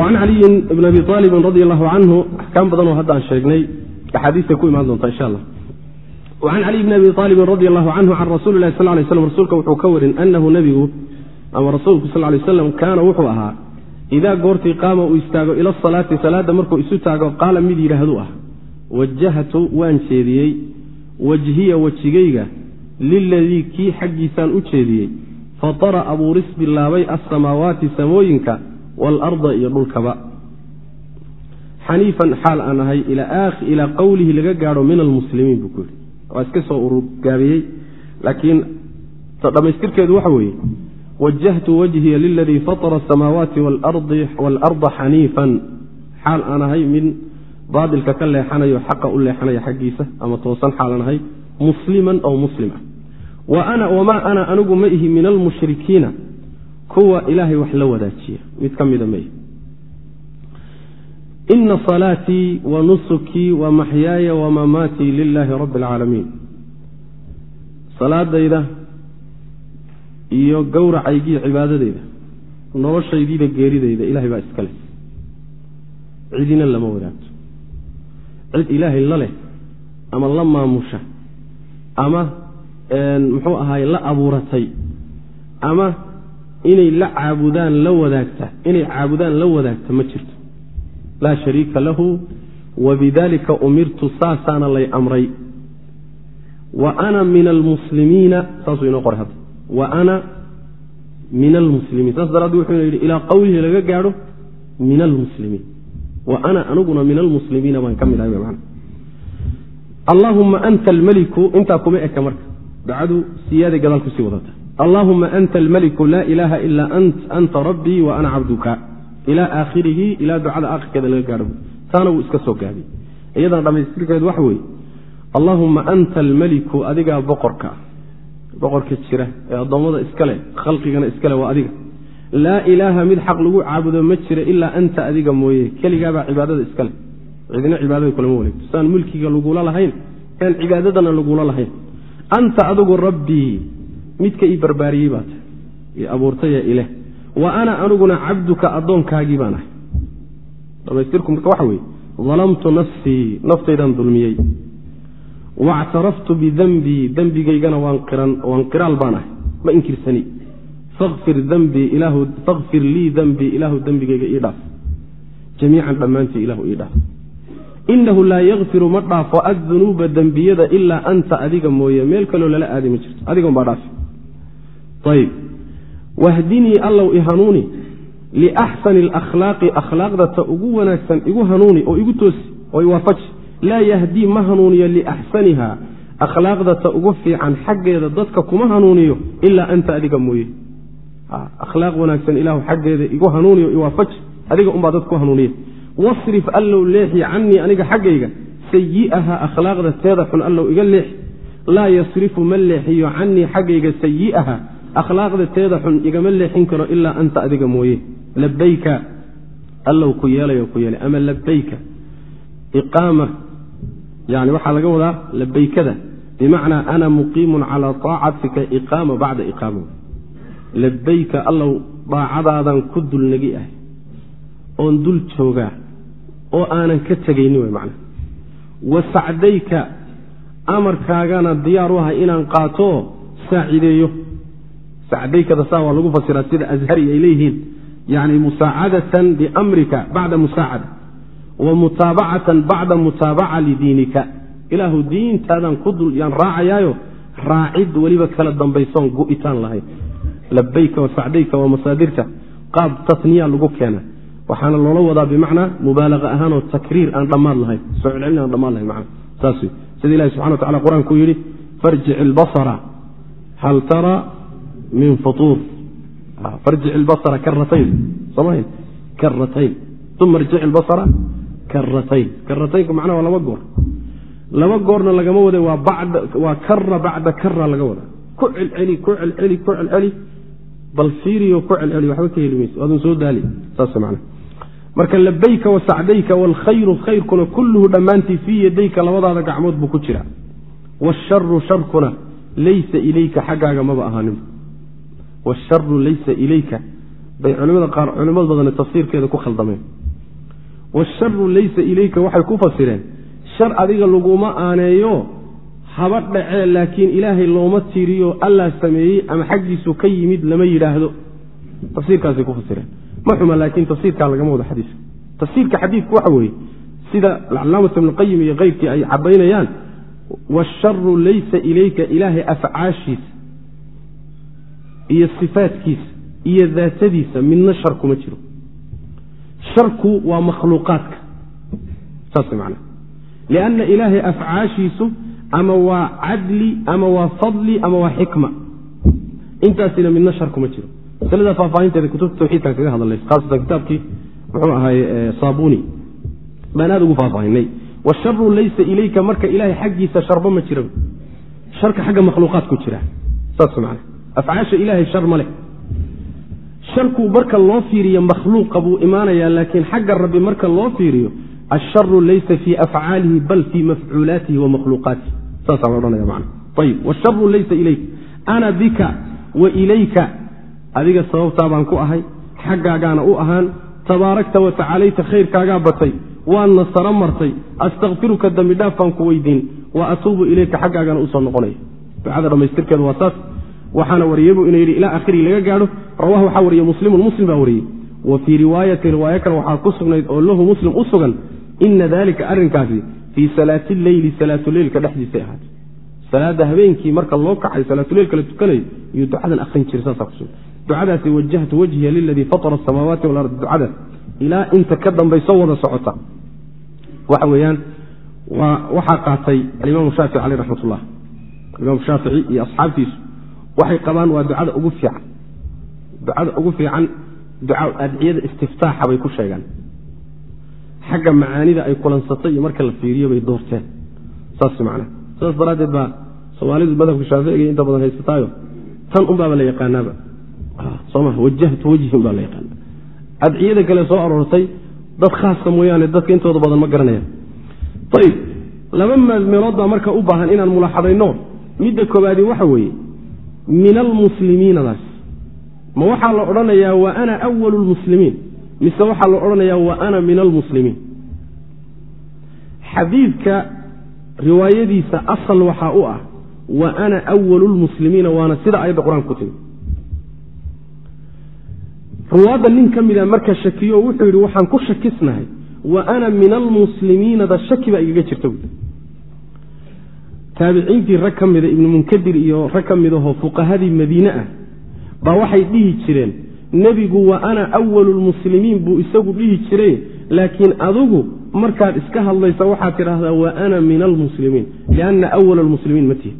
an caliyin bn abi aalibin radi allahu canhu axkaam badanoo hadda aan sheegnay axaadiista ku imaan doonta insha allah an caliy bni abi aalibin radi allahu canhu can rasuli lahi sal lay slam rasuulka wuxuu ka warin anahu nebigu ama rasuulku sal lay slam kaana wuxuu ahaa idaa goortii qaama uu istaago ila salaati salaadda markuu isu taago qaala mid yidhaahdu ah wajahtu waan jeediyey wajhiya wejigayga liladii kii xaggiisaan u jeediyey fatara abuuris bilaabay assamaawaati samooyinka waalarda iyo dhulkaba xaniifan xaal aan ahay ilaa qowlihi laga gaadho min almuslimiin buu ku yidhi waa iska soo ururgaabiyey laakiin dhammaystirkeedu waxa weeye wajahtu wajhiya liladii fatara asamaawaati waalarda xaniifan xaal aan ahay min baadilka ka leexanayo xaqa u leexanaya xaggiisa ama toosan xaal aan ahay musliman oo muslim ah wamaa ana anigu ma ihi min almushrikiina kuwa ilaahay wax la wadaajiya mid ka mida maihi ina salaatii wa nusukii wa maxyaaya wamamaatii lilaahi rabbi alcaalamiin salaadayda iyo gowracaygiiyo cibaadadayda noloshaydiida geeridayda ilahay baa iska leh. Cidina lama wadaagto cid ilaahay la leh ama la maamusha ama muxuu ahaay la abuuratay ama inay la caabudaan la wadaagta inay caabudaan la wadaagta ma jirto. Laa shariika lahu wabidalika umirtu saasaana lay amray. Wa ana min almuslimiina saasuu inoo qoray hadda. Wa ana min almuslimiin saas daraaddi wuxuu yidhi ilaa qowlihi laga gaadho min almuslimiin wa ana aniguna min almuslimiina baan ka mid ahay man allaahuma anta almeliku intaa kuma eka marka. Dacadu siyaaday gadaal ku sii wadata allaahuma anta almeliku laa ilaaha ilaa ant anta rabbii wa ana cabduka ilaa aakhirihi ilaa ducada aakhirkeeda laga gaadho. Taana wuu iska soo gaabiyey iyadana dhammaystirkeedu waxa weeye allaahuma anta almeliku adigaa boqorka. Boqorka jira ee addoommada iskale khalqigana iskale waa adiga. Laa ilaaha mid xaq lagu caabudo ma jira ilaa anta adiga mooye. Keligaabaa cibaadada iskale cidina cibaadada kulama wareegto saan mulkiga lagula lahayn aan cibaadadana lagula lahayn. Anta adigu rabbii midka ii barbaariyey baa tahay ii abuurtaya ileh. Wa ana aniguna cabduka addoonkaagii baan ahay. Dhamaystirku marka waxa weeye dalamtu nafsii naftaydaan dulmiyey. Wactaraftu bidanbii dembigaygana waan qiraal baan ahay. Ma inkirsani. Fakfir lii dembii ilaahu dembigayga ii dhaaf. Jamiican dhammaantii ilahu ii dhaaf. Inahu laa yakfiru ma dhaafo addunuuba dembiyada ilaa anta adiga mooye. Meel kaloo lala aadi ma jirto. Adigan baa dhaafi ayb wahdinii allow i hanuuni liaxsani alakhlaaqi akhlaaqda ta ugu wanaagsan igu hanuuni oo igu toosi oo iwaafaji laa yahdii ma hanuuniyo liaxsaniha akhlaaqda ta ugu fiican xaggeeda dadka kuma hanuuniyo ilaa anta adiga mooye akhlaaq wanaagsan ilaahu xaggeeda igu hanuuniyo iwaafaji adiga unbaa dad ku hanuuniya wasrif allow leexi canii aniga xaggayga sayi'aha akhlaaqda teeda xun allow iga leexi laa yasrifu ma leexiyo canii xaggayga sayi'aha akhlaaqda teeda xun igama leexin karo ilaa anta adiga mooye. Labayka allow ku yeelayo ku yeelay ama labayka iqaama yani waxaa laga wadaa labaykada bimacnaa ana muqiimun calaa taacatika iqaama bacda iqaama. Labayka allow daacadaadan ku dulnagi ah oon dul joogaa oo aanan ka tegayni way macna wa sacdayka amarkaagana diyaar u ahay inaan qaato saacideeyo sacdaykada saa waa lagu fasiraa sida ashari ay leeyihiin. Yani musaacadatan biamrika bacda musaacada. Wa mutaabacatan bacda mutaabaca lidiinika ilaahu diintaadan ku dul yaan raacayaayo raacid weliba kala dambaysoon gu'itaan lahayn labayka sacdayka waa masaadirta qaab tasniya lagu keena. Waxaana loola wadaa bimacnaa mubaalaqa ahaanoo takriir aan dhammaad lahayn. Soo celcelin aan dhammaad lahayn macna saas wey sida ilahi subxana wa tacala qur'aanku yidhi farjic ilbasara hal tara min futuur. Farjic ilbasara karatayn somahayn karatayn uma irjic ilbasara karatayn karataynku macnaha waa laba goor. Laba goorna lagama wada waa kara bacda kara laga wadaa ku celceli ku celceli ku celceli. Bal fiiriyo ku celceli waxba ka heli mayso waadun soo daali. Saas macna. Marka labayka wa sacdayka waalkhayru khayrkuna kulluhu dhammaantii fii yadayka labadaada gacmood buu ku jira. Waasharu sharkuna laysa ilayka xaggaaga maba ahaanin waasharu laysa ilayka bay culimada qaar culimad badane tafsiirkeeda ku khaldameen. waasharu laysa ilayka waxay ku fasireen. shar adiga laguma aaneeyo haba dhacee laakiin ilaahay looma tiiriyo allaa sameeyey ama xaggiisu ka yimid lama yidhaahdo. Tafsiirkaasay ku fasireen. Ma xuma laakiin tafsiirkaa lagama wado xadiiska. Tafsiirka xadiidku waxa weeye sida alcalaamatu ibnuqayim iyo keyrkii ay caddaynayaan waasharu laysa ilayka ilaahay afcaashiisa iyo sifaadkiisa iyo daatadiisa midna shar kuma jiro. Sharku waa makhluuqaadka. Saas man lianna ilaahay afcaashiisu ama waa cadli ama waa fadli ama waa xikma. Intaasina midna shar kuma jiro. Masalada faahfaahinteeda kutubta tawxiidkan kaga hadalnay khaasatan kitaabkii muxuu ahaay saabuni. Baan aada ugu faahfaahinay washaru laysa ilayka marka ilaahay xaggiisa sharba ma jira sharka xagga makhluuqaadku jira. Saas man afcaasha ilaahay shar ma leh. Sharku marka loo fiiriyo makhluuqa buu imaanayaa laakiin xagga rabbi marka loo fiiriyo asharu laysa fii afcaalihi bal fii mafcuulaatihi wa makhluuqaatihi. Saasaa la odhanaya man ayib washaru laysa ilayka. Ana bika wa ilayka. Adiga sababtaa baan ku ahay xaggaagaana u ahaan tabaarakta wa tacalayta khayrkaagaa batay waadna saro martay astakfiruka dembi dhaaf baan ku weydiin wa atuubu ilayka xaggaagana u soo noqonaya. Ducada dhammaystirkeedu waa saas waxaana wariyey buu ina yidhi ilaa akhrii laga gaadho. Rawah waxaa wariyey muslimun muslim baa wariyey. Wa fii riwaayati riwaayo kale waxaa ku sugnayd oo lahu muslim u sugan ina dalika arrinkaasi fii salaati leyli salaatuleylka dhexdiisay ahaatay. Salaada habeenkii marka loo kacay salaatuleylka la tukanayo iyuu ducadan akhrin jiray saasaa kusugan ducadaasi wajahtu wajhiya liladii fatara asamaawaati walardi ducadaas ilaa inta ka dambayso wada socota. Waxa weeyaan waxaa qaatay alimaam shaafici caleyh raxmat ullah shaafici iyo asxaabtiisu waxay qabaan waa ducada ugu fiican. Ducada ugu fiican adciyada istiftaaxa bay ku sheegaan. Xagga macaanida ay kulansatay iyo marka la fiiriyo bay doorteen. Saas macnaa sidaas daraaddeed baa soomaalidu madhabka shaaficiga inta badan haysataayo tan unbaaba la yaqaanaaba. Soma wajahtu wajhin baa la yaqaana adciyada kale soo aroortay dad khaasa mooyaane dadka intooda badan ma garanayaan. Ayib laba meelood marka u baahan inaan mulaaxadayno midda koobaadi waxa weeye min almuslimiinadaas ma waxaa la odhanayaa wa ana awalu lmuslimiin mise waxaa la odhanayaa wa ana min almuslimiin. Xadiidka riwaayadiisa asal waxaa u ah wa ana awalu lmuslimiina waana sida ayadda qur'aanka ku timi ruwaadda nin ka mida marka shakiyo wuxuu yidhi waxaan ku shakisnahay wa ana min almuslimiinada shaki baa igaga jirta taabiciintii rag ka mida ibnu munkadir iyo rag ka midahoo fuqahadii madiine ah baa waxay dhihi jireen nebigu wa ana awalu lmuslimiin buu isagu dhihi jiray laakiin adugu markaad iska hadlaysa waxaad tidhaahdaa wa ana min almuslimiin lianna awala lmuslimiin ma tihi.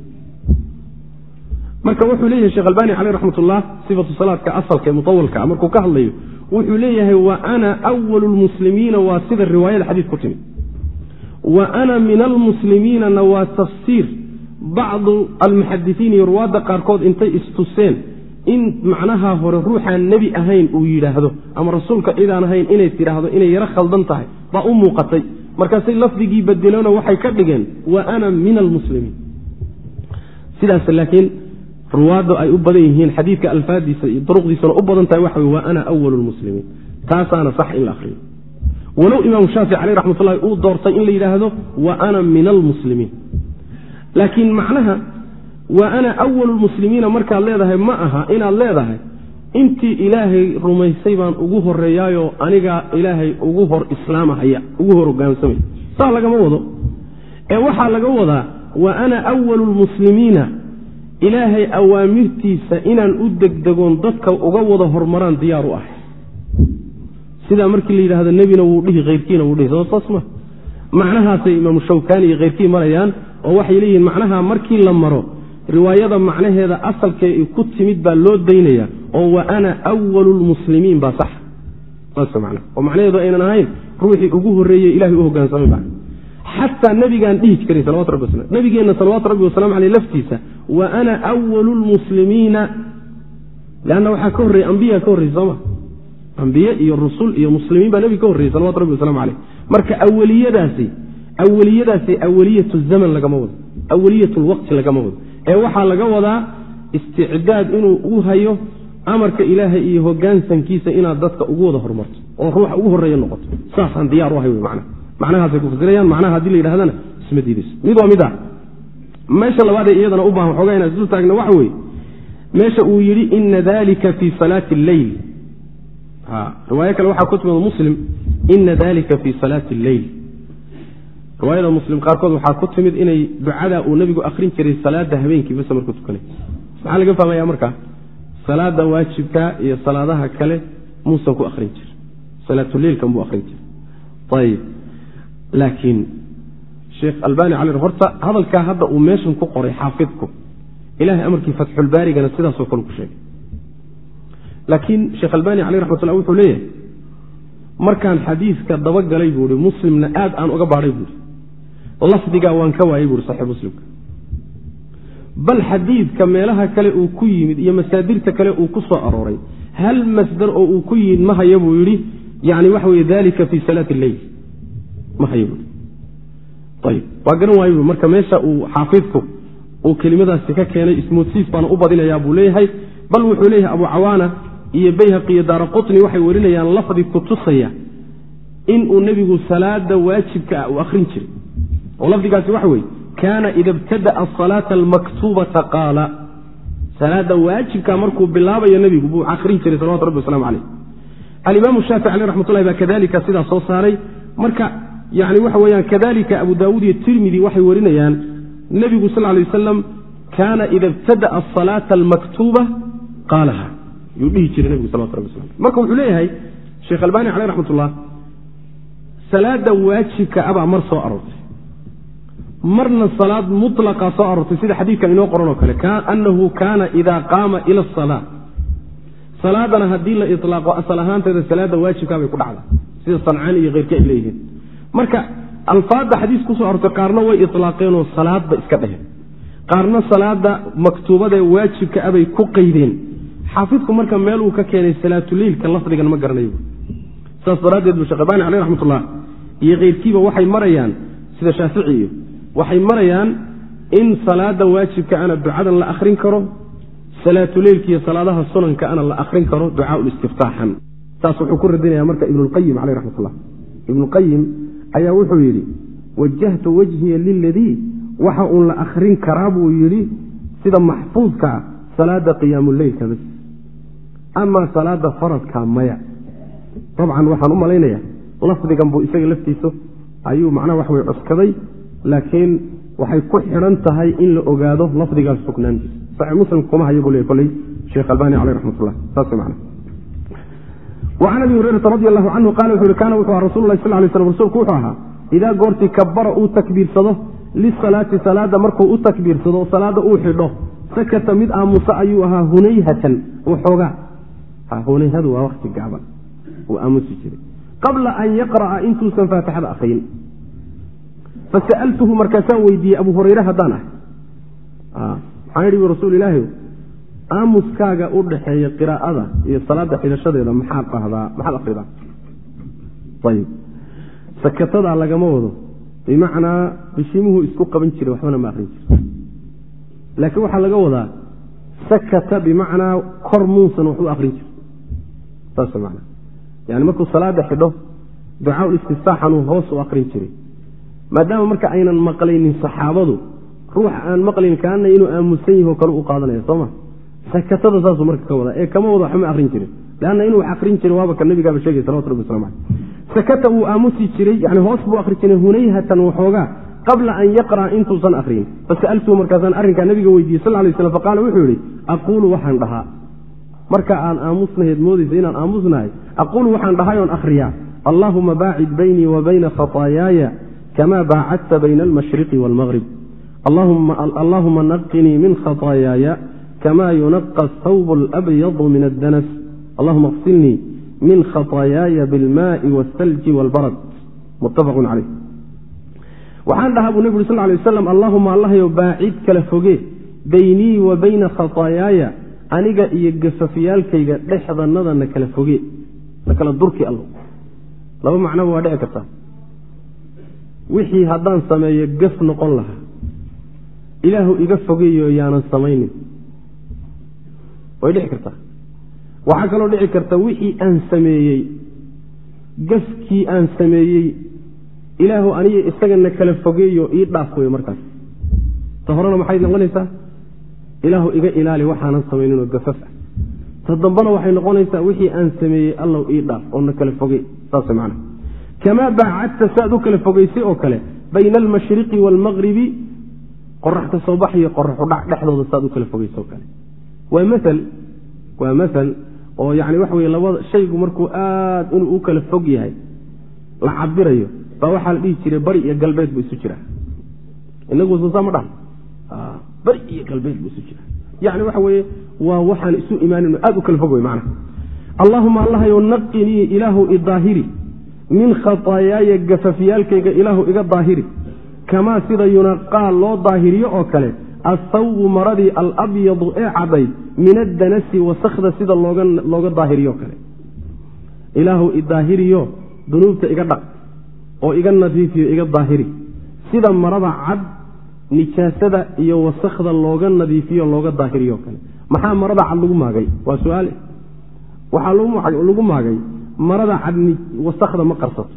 Marka wuxuu leeyahay sheekh albani caleyh raxmatullah sifatu salaadka asalka ee mutawalka markuu ka hadlayo wuxuu leeyahay wa ana awalu lmuslimiina waa sida riwaayada xadiid ku timid wa ana min almuslimiinana waa tafsiir. Bacdu almuxadisiin iyo ruwaadda qaarkood intay istuseen in macnaha hore ruuxaan nebi ahayn uu yidhaahdo ama rasuulka cidaan ahayn inay tidhaahdo inay yaro khaldan tahay baa u muuqatay. Markaasay lafdigii bedelona waxay ka dhigeen wa ana min almuslimiin sidaas laakiin ruwaadda ay u badan yihiin xadiidka alfaadiisa iyo duruqdiisana u badan tahay waxa wey wa ana awalu lmuslimiin taasaana sax in la ahriyo walow imaamu shaafici caleyh raxmatullahi uu doortay in la yidhaahdo wa ana min almuslimiin laakiin macnaha wa ana awalu lmuslimiina markaad leedahay ma aha inaad leedahay intii ilaahay rumaysay baan ugu horeeyaayoo anigaa ilaahay ugu hor islaamahaya ugu hor hogaansamay. Saa lagama wado. Ee waxaa laga wadaa wa ana awalu lmuslimiina ilaahay awaamirtiisa inaan u degdegoon dadka uga wada hormaraan diyaar u ahay sidaa markii la yidhahdo nebina wuu dhihi keyrkiina wuu dhihi. Soo saas ma. Macnahaasay imaamu shawkaani iyo keyrkii marayaan oo waxay leeyihiin macnaha markii la maro riwaayada macnaheeda asalkee ku timid baa loo daynaya oo wa ana awalu lmuslimiin baa sax. Oo macnaheedu aynan ahayn ruuxii ugu horreeyey ilahay u hogaansamay ba xataa nebigaan dhihi waslam nabigeenna salawaatu rabbi wasalamu aleyh laftiisa wa ana awalu lmuslimiina leanna waxaa ka horreeyey ambiyaa ka horreysa sooma ambiye iyo rusul iyo muslimiin baa nebiga ka horreyey salawatu rabbi waslamu caleyh marka aweliyadaasi aweliyadaasi aweliyatu zaman lagama wado. Aweliyat lwaqti lagama wado. Ee waxaa laga wadaa isticdaad inuu u hayo amarka ilaahay iyo hogaansankiisa inaad dadka ugu wada horumarto oo ruuxa ugu horreeya noqoto. Saasaan diyaar u ahay w man macnahaasay ku fasirayaan macnaha haddii la yidhahdana isma diidayso. Mid waa mid ah. Meesha labaadee iyadana u baahan xoogaa inaan isu taagna waxa weeye meesha uu yidhi ina dalika fii salaati alleyl riwaayo kale waxaa ku timid muslim ina dalika fii salaati alleyl riwaayada muslim qaarkood waxaa ku timid inay ducada uu nebigu akrin jiray salaada habeenkii base markuu tukanay. Maxaa laga fahmaya markaa salaada waajibka iyo salaadaha kale muusan ku akrin jirin salaatuleilkan buu akrin jiray ayib. Laakiin sheekh albani cali horta hadalkaa hadda uu meeshan ku qoray xaafidku ilahay amarkii fatxulbaarigana sidaasoo kale ku sheegay laakiin sheekh albani caleyh raxmatullah wuxuu leeyahay markaan xadiiska dabagalay buu ihi muslimna aad aan uga baadhay buuhi lafdigaa waan ka waayey buuhi saxiix muslimka bal xadiidka meelaha kale uu ku yimid iyo masaadirta kale uu ku soo arooray hal masdar oo uu ku yimid ma haya buu yidhi yani waxa weye dalika fii salaati lleyl ma haya buu ayib waa garan waayo bui marka meesha uu xaafidku uu kelimadaasi ka keenay ismoodsiis baana u badinayaa buu leeyahay. Bal wuxuu leeyahay abu cawaana iyo bayhaqi iyo daara qutni waxay warinayaan lafdi kutusaya inuu nebigu salaada waajibka ah uu akhrin jiray. Oo lafdigaasi waxa weeye kaana ida ibtada'a asalaata almaktuubata qaala. Salaada waajibka markuu bilaabayo nebigu buu akhrin jiray salawatu rabbi waslamu caleyh alimaamu shaafici aleh raxmatullahi baa kadalika sidaa soo saaray. Marka yani waxa weyaan kadalika abu daawuud iyo tirmidi waxay warinayaan nebigu sal lay wasalam kaana ida ibtada'a asalaata almaktuuba qaalaha yuu dhihi jiray nebigu salawatu rabbi waslam marka wuxuu leeyahay sheekh albani caleyh raxmatullah salaada waajibka abaa mar soo aroortay. Marna salaad mulaqa soo aroortay sida xadiidkan inoo qoran oo kale anahu kaana ida qaama ila asalaa salaadana haddii la ilaaqo asal ahaanteeda salaada waajibkaabay ku dhacda sida sancaan iyo keyrka ay leeyihiin. Marka alfaadda xadiis ku soo arortay qaarna way ilaaqeenoo salaadba iska dheheen qaarna salaada maktuubadaee waajibka abay ku qaydeen xaafidku marka meel uu ka keenay salaatuleilka lafdigan ma garanayo. Saas daraaddeed bu sheekh albani caleyh raxmatullah iyo keyrkiiba waxay marayaan sida shaafici iyo waxay marayaan in salaada waajibka ana ducadan la akhrin karo salaatuleylkiiyo salaadaha sunanka ana la akrin karo ducaaul istiftaaxan. Saas wuxuu ku radinaya marka ibnulqayim caleyh raxmat ullah ibnuqayim ayaa wuxuu yidhi wajahtu wajhiya liladii waxa uun la akrin karaa buu yidhi sida maxfuudka ah salaada qiyaamuleylka bas amaa salaada faradka maya. Dabcan waxaan u malaynaya lafdigan buu isaga laftiisu ayuu macnaha wax wey cuskaday laakiin waxay ku xidhan tahay in la ogaado lafdigaas sugnaantiisa. Saxii muslim kuma hayo le koley. Sheekh albani caleyh raxmatullah saas man wacan abi hurayrata radi allahu canhu qala wuxu uhi kaana wuxuu aha rasul sal lay slam rasuulku wuxuu ahaa idaa goortii kabara uu takbiirsado lisalaati salaada markuu u takbiirsado salaada uu xidho sakata mid aamusa ayuu ahaa hunayhatan waxoogaa hunayhadu waa wakti gaaban. Uu aamusi jiray. Qabla an yaqra'a intuusan faatixada akriyin fasa'altuhu markaasaan weydiiyey abu hurayre haddaan ah maxaan idhi rasuul ilaahi aamuskaaga u dhaxeeya qiraa'ada iyo salaada xidhashadeeda maxaad dhahdaa maxaad akridaa ayib. Sakatadaa lagama wado. Bimacnaa bishimuhu isku qaban jiray waxbana ma akrin jiro laakiin waxaa laga wadaa sakata bimacnaa kor muusan wax akrin man yani markuu salaada xidho ducaaul istiftaaxanuu hoos u akrin jiray maadaama marka aynan maqlaynin saxaabadu ruuxa aan maqlayn kaana inuu aamusan yaho kale u qaadanaya sooma sakatada saasuu marka ka wadaa. Ee kama wada waxma akrin jirin. Leanna inuu wax akrin jiray waaba ka nabigaaba sheegay salawatu rabbi waslamu aleyh sakata wuu aamusi jiray yani hoos buu akri jiray hunayhatan waxoogaa qabla an yaqra'a intuusan akriyin fasa'altuhu markaasaan arrinkaa nabiga weydiiyey sal lay slam faqaala wuxuu yihi aquulu waxaan dhahaa marka aan aamusnahayd moodaysa inaan aamusnahay aquulu waxaan dhahay oon akhriyaa allaahuma baacid baynii wa bayna khataayaaya kama baacadta bayna almashriqi waalmaqrib allaahuma naqinii min khataayaaya kama yunaqa thawb alabyadu min addanas. Allahuma qsilnii min khataayaaya bilmaai waalsalji waalbarad muttafaqun caleyh waxaan dhahaa buu nebi uri sal lay waslam allaahuma allahyow baacid kala foge beynii wa bayna khataayaaya aniga iyo gafafyaalkayga dhexdanada na kala foge na kala durki allo. Laba macnoba waa dhici kartaa wixii haddaan sameeyo gaf noqon lahaa. Ilaahu iga fogeeyo yaanan samaynin. Way dhici kartaa waxaa kaloo dhici karta wixii aan sameeyey gafkii aan sameeyey ilaahu aniga isagana kala fogeeyo ii dhaaf wey markaas. Ta horena maxay noqonaysaa ilaahu iga ilaali waxaanan samayninoo gafaf ah. Ta dambena waxay noqonaysaa wixii aan sameeyey allow ii dhaaf oo na kala fogey saas man kamaa baacadta saad u kala fogeysay oo kale bayna almashriqi waalmaqribi qorax ka soo bax iyo qoraxu dhac dhexdooda saad u kala fogeysa oo kale. Waa maal waa maal oo yani waxa weye labada shaygu markuu aad inuu u kala fog yahay la cabirayo baa waxaa la dhihi jiray bari iyo galbeed buu isu jiraa. Inagu soosaa ma dhaha bari iyo galbeed buu isu jiraa. Yani waxa weeye waa waxaan isu imaanin aad u kala fog wey macna. Allaahuma allahayow naqinii ilaahu idaahiri min khataayaaya gafafyaalkayga ilaahu iga daahiri. Kamaa sida yunaqaa loo daahiriyo oo kale athawbu maradii alabyadu ee cadayd min addanasi wasakda sida looga daahiriyo kale. Ilaahu idaahiriyo dunuubta iga dhaq oo iga nadiifiyo iga daahiri. Sida marada cad nijaasada iyo wasakda looga nadiifiyo looga daahiriyo kale. Maxaa marada cad lagu maagay? Waa su'aale waxaa lagu maagay marada cad wasakda ma qarsato.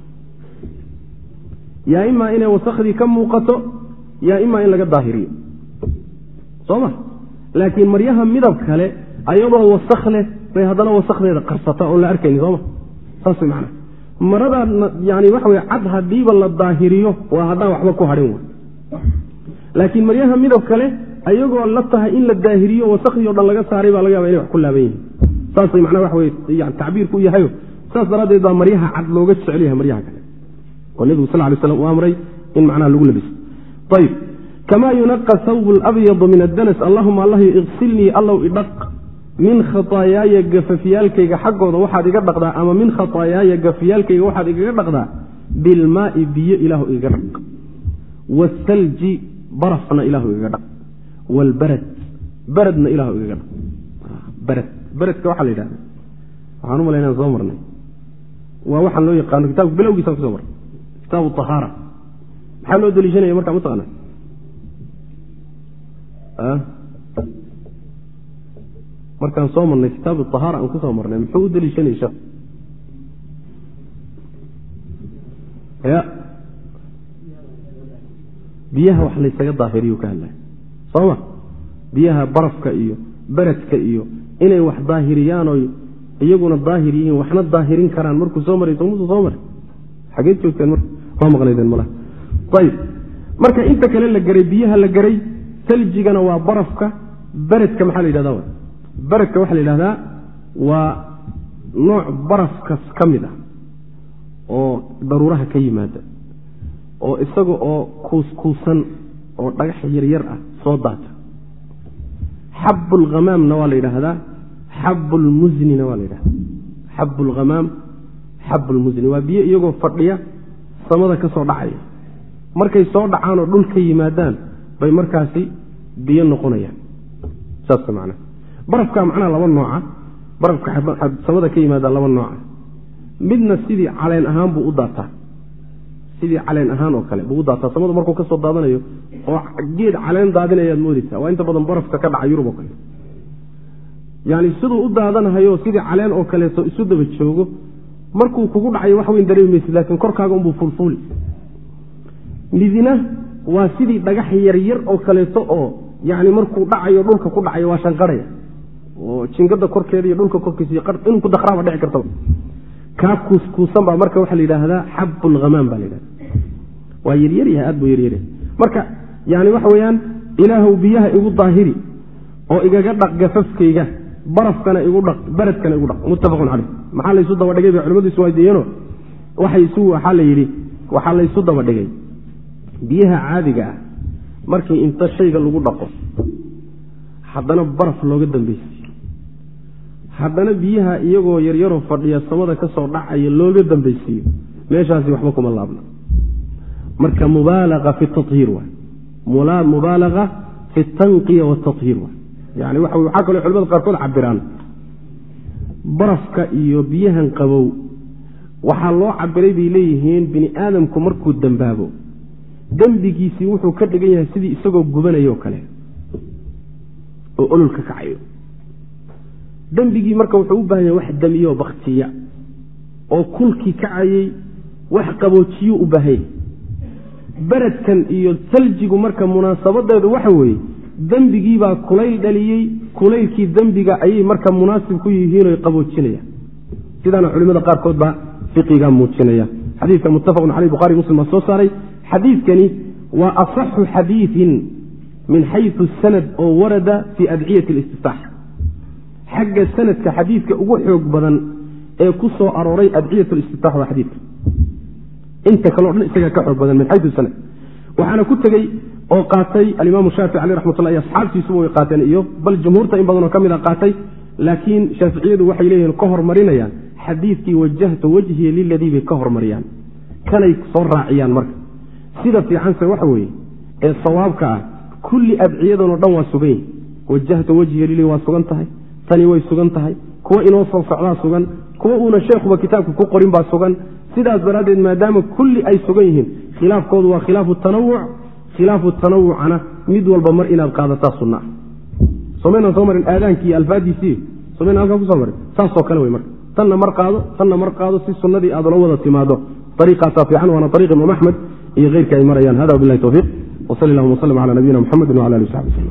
Yaa imaa inay wasakhdii ka muuqato yaa imaa in laga daahiriyo. Soo ma? Laakiin maryaha midab kale ayadoo wasak leh bay haddana wasakdeeda qarsata oon la arkayni sooma saas way macana marada yani waxa wey cad haddiiba la daahiriyo waa haddaan waxba ku hadhin wa laakiin maryaha midab kale ayagoo la tahay in la daahiriyo wasakhdii o dhan laga saaray baa laga yaba inay wax ku laaban yihiin saasay macnaa waxa wey tacbiirku u yahayo saas daraaddeed baa maryaha cad looga jecel yahay maryaha kale. Oo nebigu sal lay slam uu amray in macnaha lagu labiso ayb kamaa yunaqa thawb alabyadu min addanas allahuma allahyo iqsilnii allow idhaq min khataayaaya gafafyaalkayga xaggooda waxaad iga dhaqdaa ama min khataayaaya gafyaalkayga waxaad igaga dhaqdaa bilmaai biyo ilaahu igaga dhaq. Waalsalji barafna ilaahu igaga dhaq. Waalbarad baradna ilaahu igaga dhaq. Barad baradka waxaa la yidhahda waxaan u inaan soo marnay. Waa waxaan loo yaqaano kitabka bilowgiisaan kuso marnay. Kitaabu ahaara maxaa loo deliishanaya markaa mataqana markaan soo marnay kitaab ahaara aan ku soo marnay muxuu u deliishanay shek ya biyaha wax laysaga daahiriyu ka hadlay. Sooma biyaha barafka iyo beredka iyo inay wax daahiriyaan oy iyaguna daahir yihiin waxna daahirin karaan. Markuu soo maray somusu soo maray. Xageed joogteen waa maqnaydeen malaha. Ayib marka inta kale la garay biyaha la garay saljigana waa barafka beredka maxaa la yidhahda beredka waxaa la yidhahdaa waa nooc barafkas ka mid ah oo daruuraha ka yimaada oo isaga oo kuuskuusan oo dhagax yaryar ah soo daata. Xabulhamaamna waa la yidhaahdaa xabulmusnina waa la yidhahdaa xabulhamaam xabulmusni waa biyo iyagoo fadhiya samada ka soo dhacaya. Markay soo dhacaanoo dhul ka yimaadaan bay markaasi biyo noqonayaan. Saas macnaa barafka macnaha laba nooca. Barafka samada ka yimaada laba nooca. Midna sidii caleen ahaan buu u daataa sidii caleen ahaan oo kale. Buu u daataa samadu markuu ka daadanayo oo geed caleen daadinayaad moodeysaa waa inta badan barafka ka dhaca yurub oo kale. Yani siduu u daadanahayo sidii caleen oo kaleeto isu daba joogo markuu kugu dhacayo wax weyn dareemi maysid laakiin korkaaga unbuu fulfuuli midina waa sidii dhagax yaryar oo kaleeto oo yani markuu dhacayo dhulka ku dhacayo waa shanqarhaya oo jingada korkeeda iyo dhulka korkiisa inuu ku dakraaba dhici karta kaa kuuskuusan baa marka waxaa la yidhaahdaa xabulhamaam baa la yidhahda waa yaryaryaha aad buu yaryaryaha marka yani waxa weeyaan ilaahw biyaha igu daahiri oo igaga dhaq gafafkayga barafkana igu dhaq beredkana igu dhaq. Muttafaqun caleyh maxaa laysu dabadhigay bay culimadu iswaydiiyeeno waxaysu waxaa la yidhi waxaa laysu dabadhigay. Biyaha caadiga ah markii inta shayga lagu dhaqo haddana baraf looga dambeysiyo haddana biyaha iyagoo yaryaroo fadhiya samada ka soo dhacaya looga dambeysiiyo meeshaasi waxba kuma laabna marka mubaalaqa fi tahiir waay mubaalaqa fi tanqiya watahiir waay yani waxa waxaa kaloo culimada qaarkood cabiraan barafka iyo biyahan qabow. Waxaa loo cabiray bay leeyihiin bini aadamku markuu dembaabo dembigiisii wuxuu ka dhigan yahay sidii isagoo gubanayoo kale. Oo ololka kacayo. Dembigii marka wuxuu u baahan yahay wax damiyo baktiya oo kulkii kacayey wax qaboojiyuu u baahan beredkan iyo saljigu marka munaasabadeedu waxa weeye dembigiibaa kulayl dhaliyey kulaylkii dembiga ayay marka munaasib ku yihiin oy qaboojinayaan. Sidaana culimada qaarkood baa fiqiga muujinaya xadiidka muttafaqun caleyh buhari muslim baa soo saaray. Xadiidkani waa asaxu xadiidin min xayu sanad oo warada fii adciyati listiftaax xagga sanadka xadiidka ugu xoog badan ee ku soo arooray adciyat listiftaax waa xadiidka inta kaleo dhan isagaa ka xoog badan min xayu sanad. Waxaana ku tegey oo qaatay alimaamu shaafici aleh raxmatullah iyo asxaabtiisuba way qaateen iyo bal jumhuurta in badanoo ka mid a qaatay laakiin shaaficiyadu waxay leeyihiin ka hormarinayaan xadiidkii wajahtu wajhiya liladii bay ka hormariyaan. Kanay soo raaciyaan marka. Sida fiicanse waxa weeye ee sawaabka ah kulli adciyadanoo dhan waa sugan yihi wajahtu wajhiya lilii waa sugan tahay tani way sugan tahay. Kuwa inoo soo socdaa sugan kuwa uuna sheekhuba kitaabka ku qorin baa sugan sidaas daraaddeed maadaama kulli ay sugan yihiin khilaafkoodu waa khilaafu tanawuc khilaafu tanawucana mid walba mar inaad qaadataa sunna somaynaan soo marin aadaankii alfaadiisii somayna halkaa ku soo marin? Saasoo kale wey marka. Tanna mar qaado tanna mar qaado si sunnadii aad ula wada timaado. Ariiqaasaa fiican waana ariiq imaam axmed iyo keyrka ay marayaan. Hada wabilahi towfiiq wsal llahuma wslm cala nabiyina mxamedi wala ali w saxbi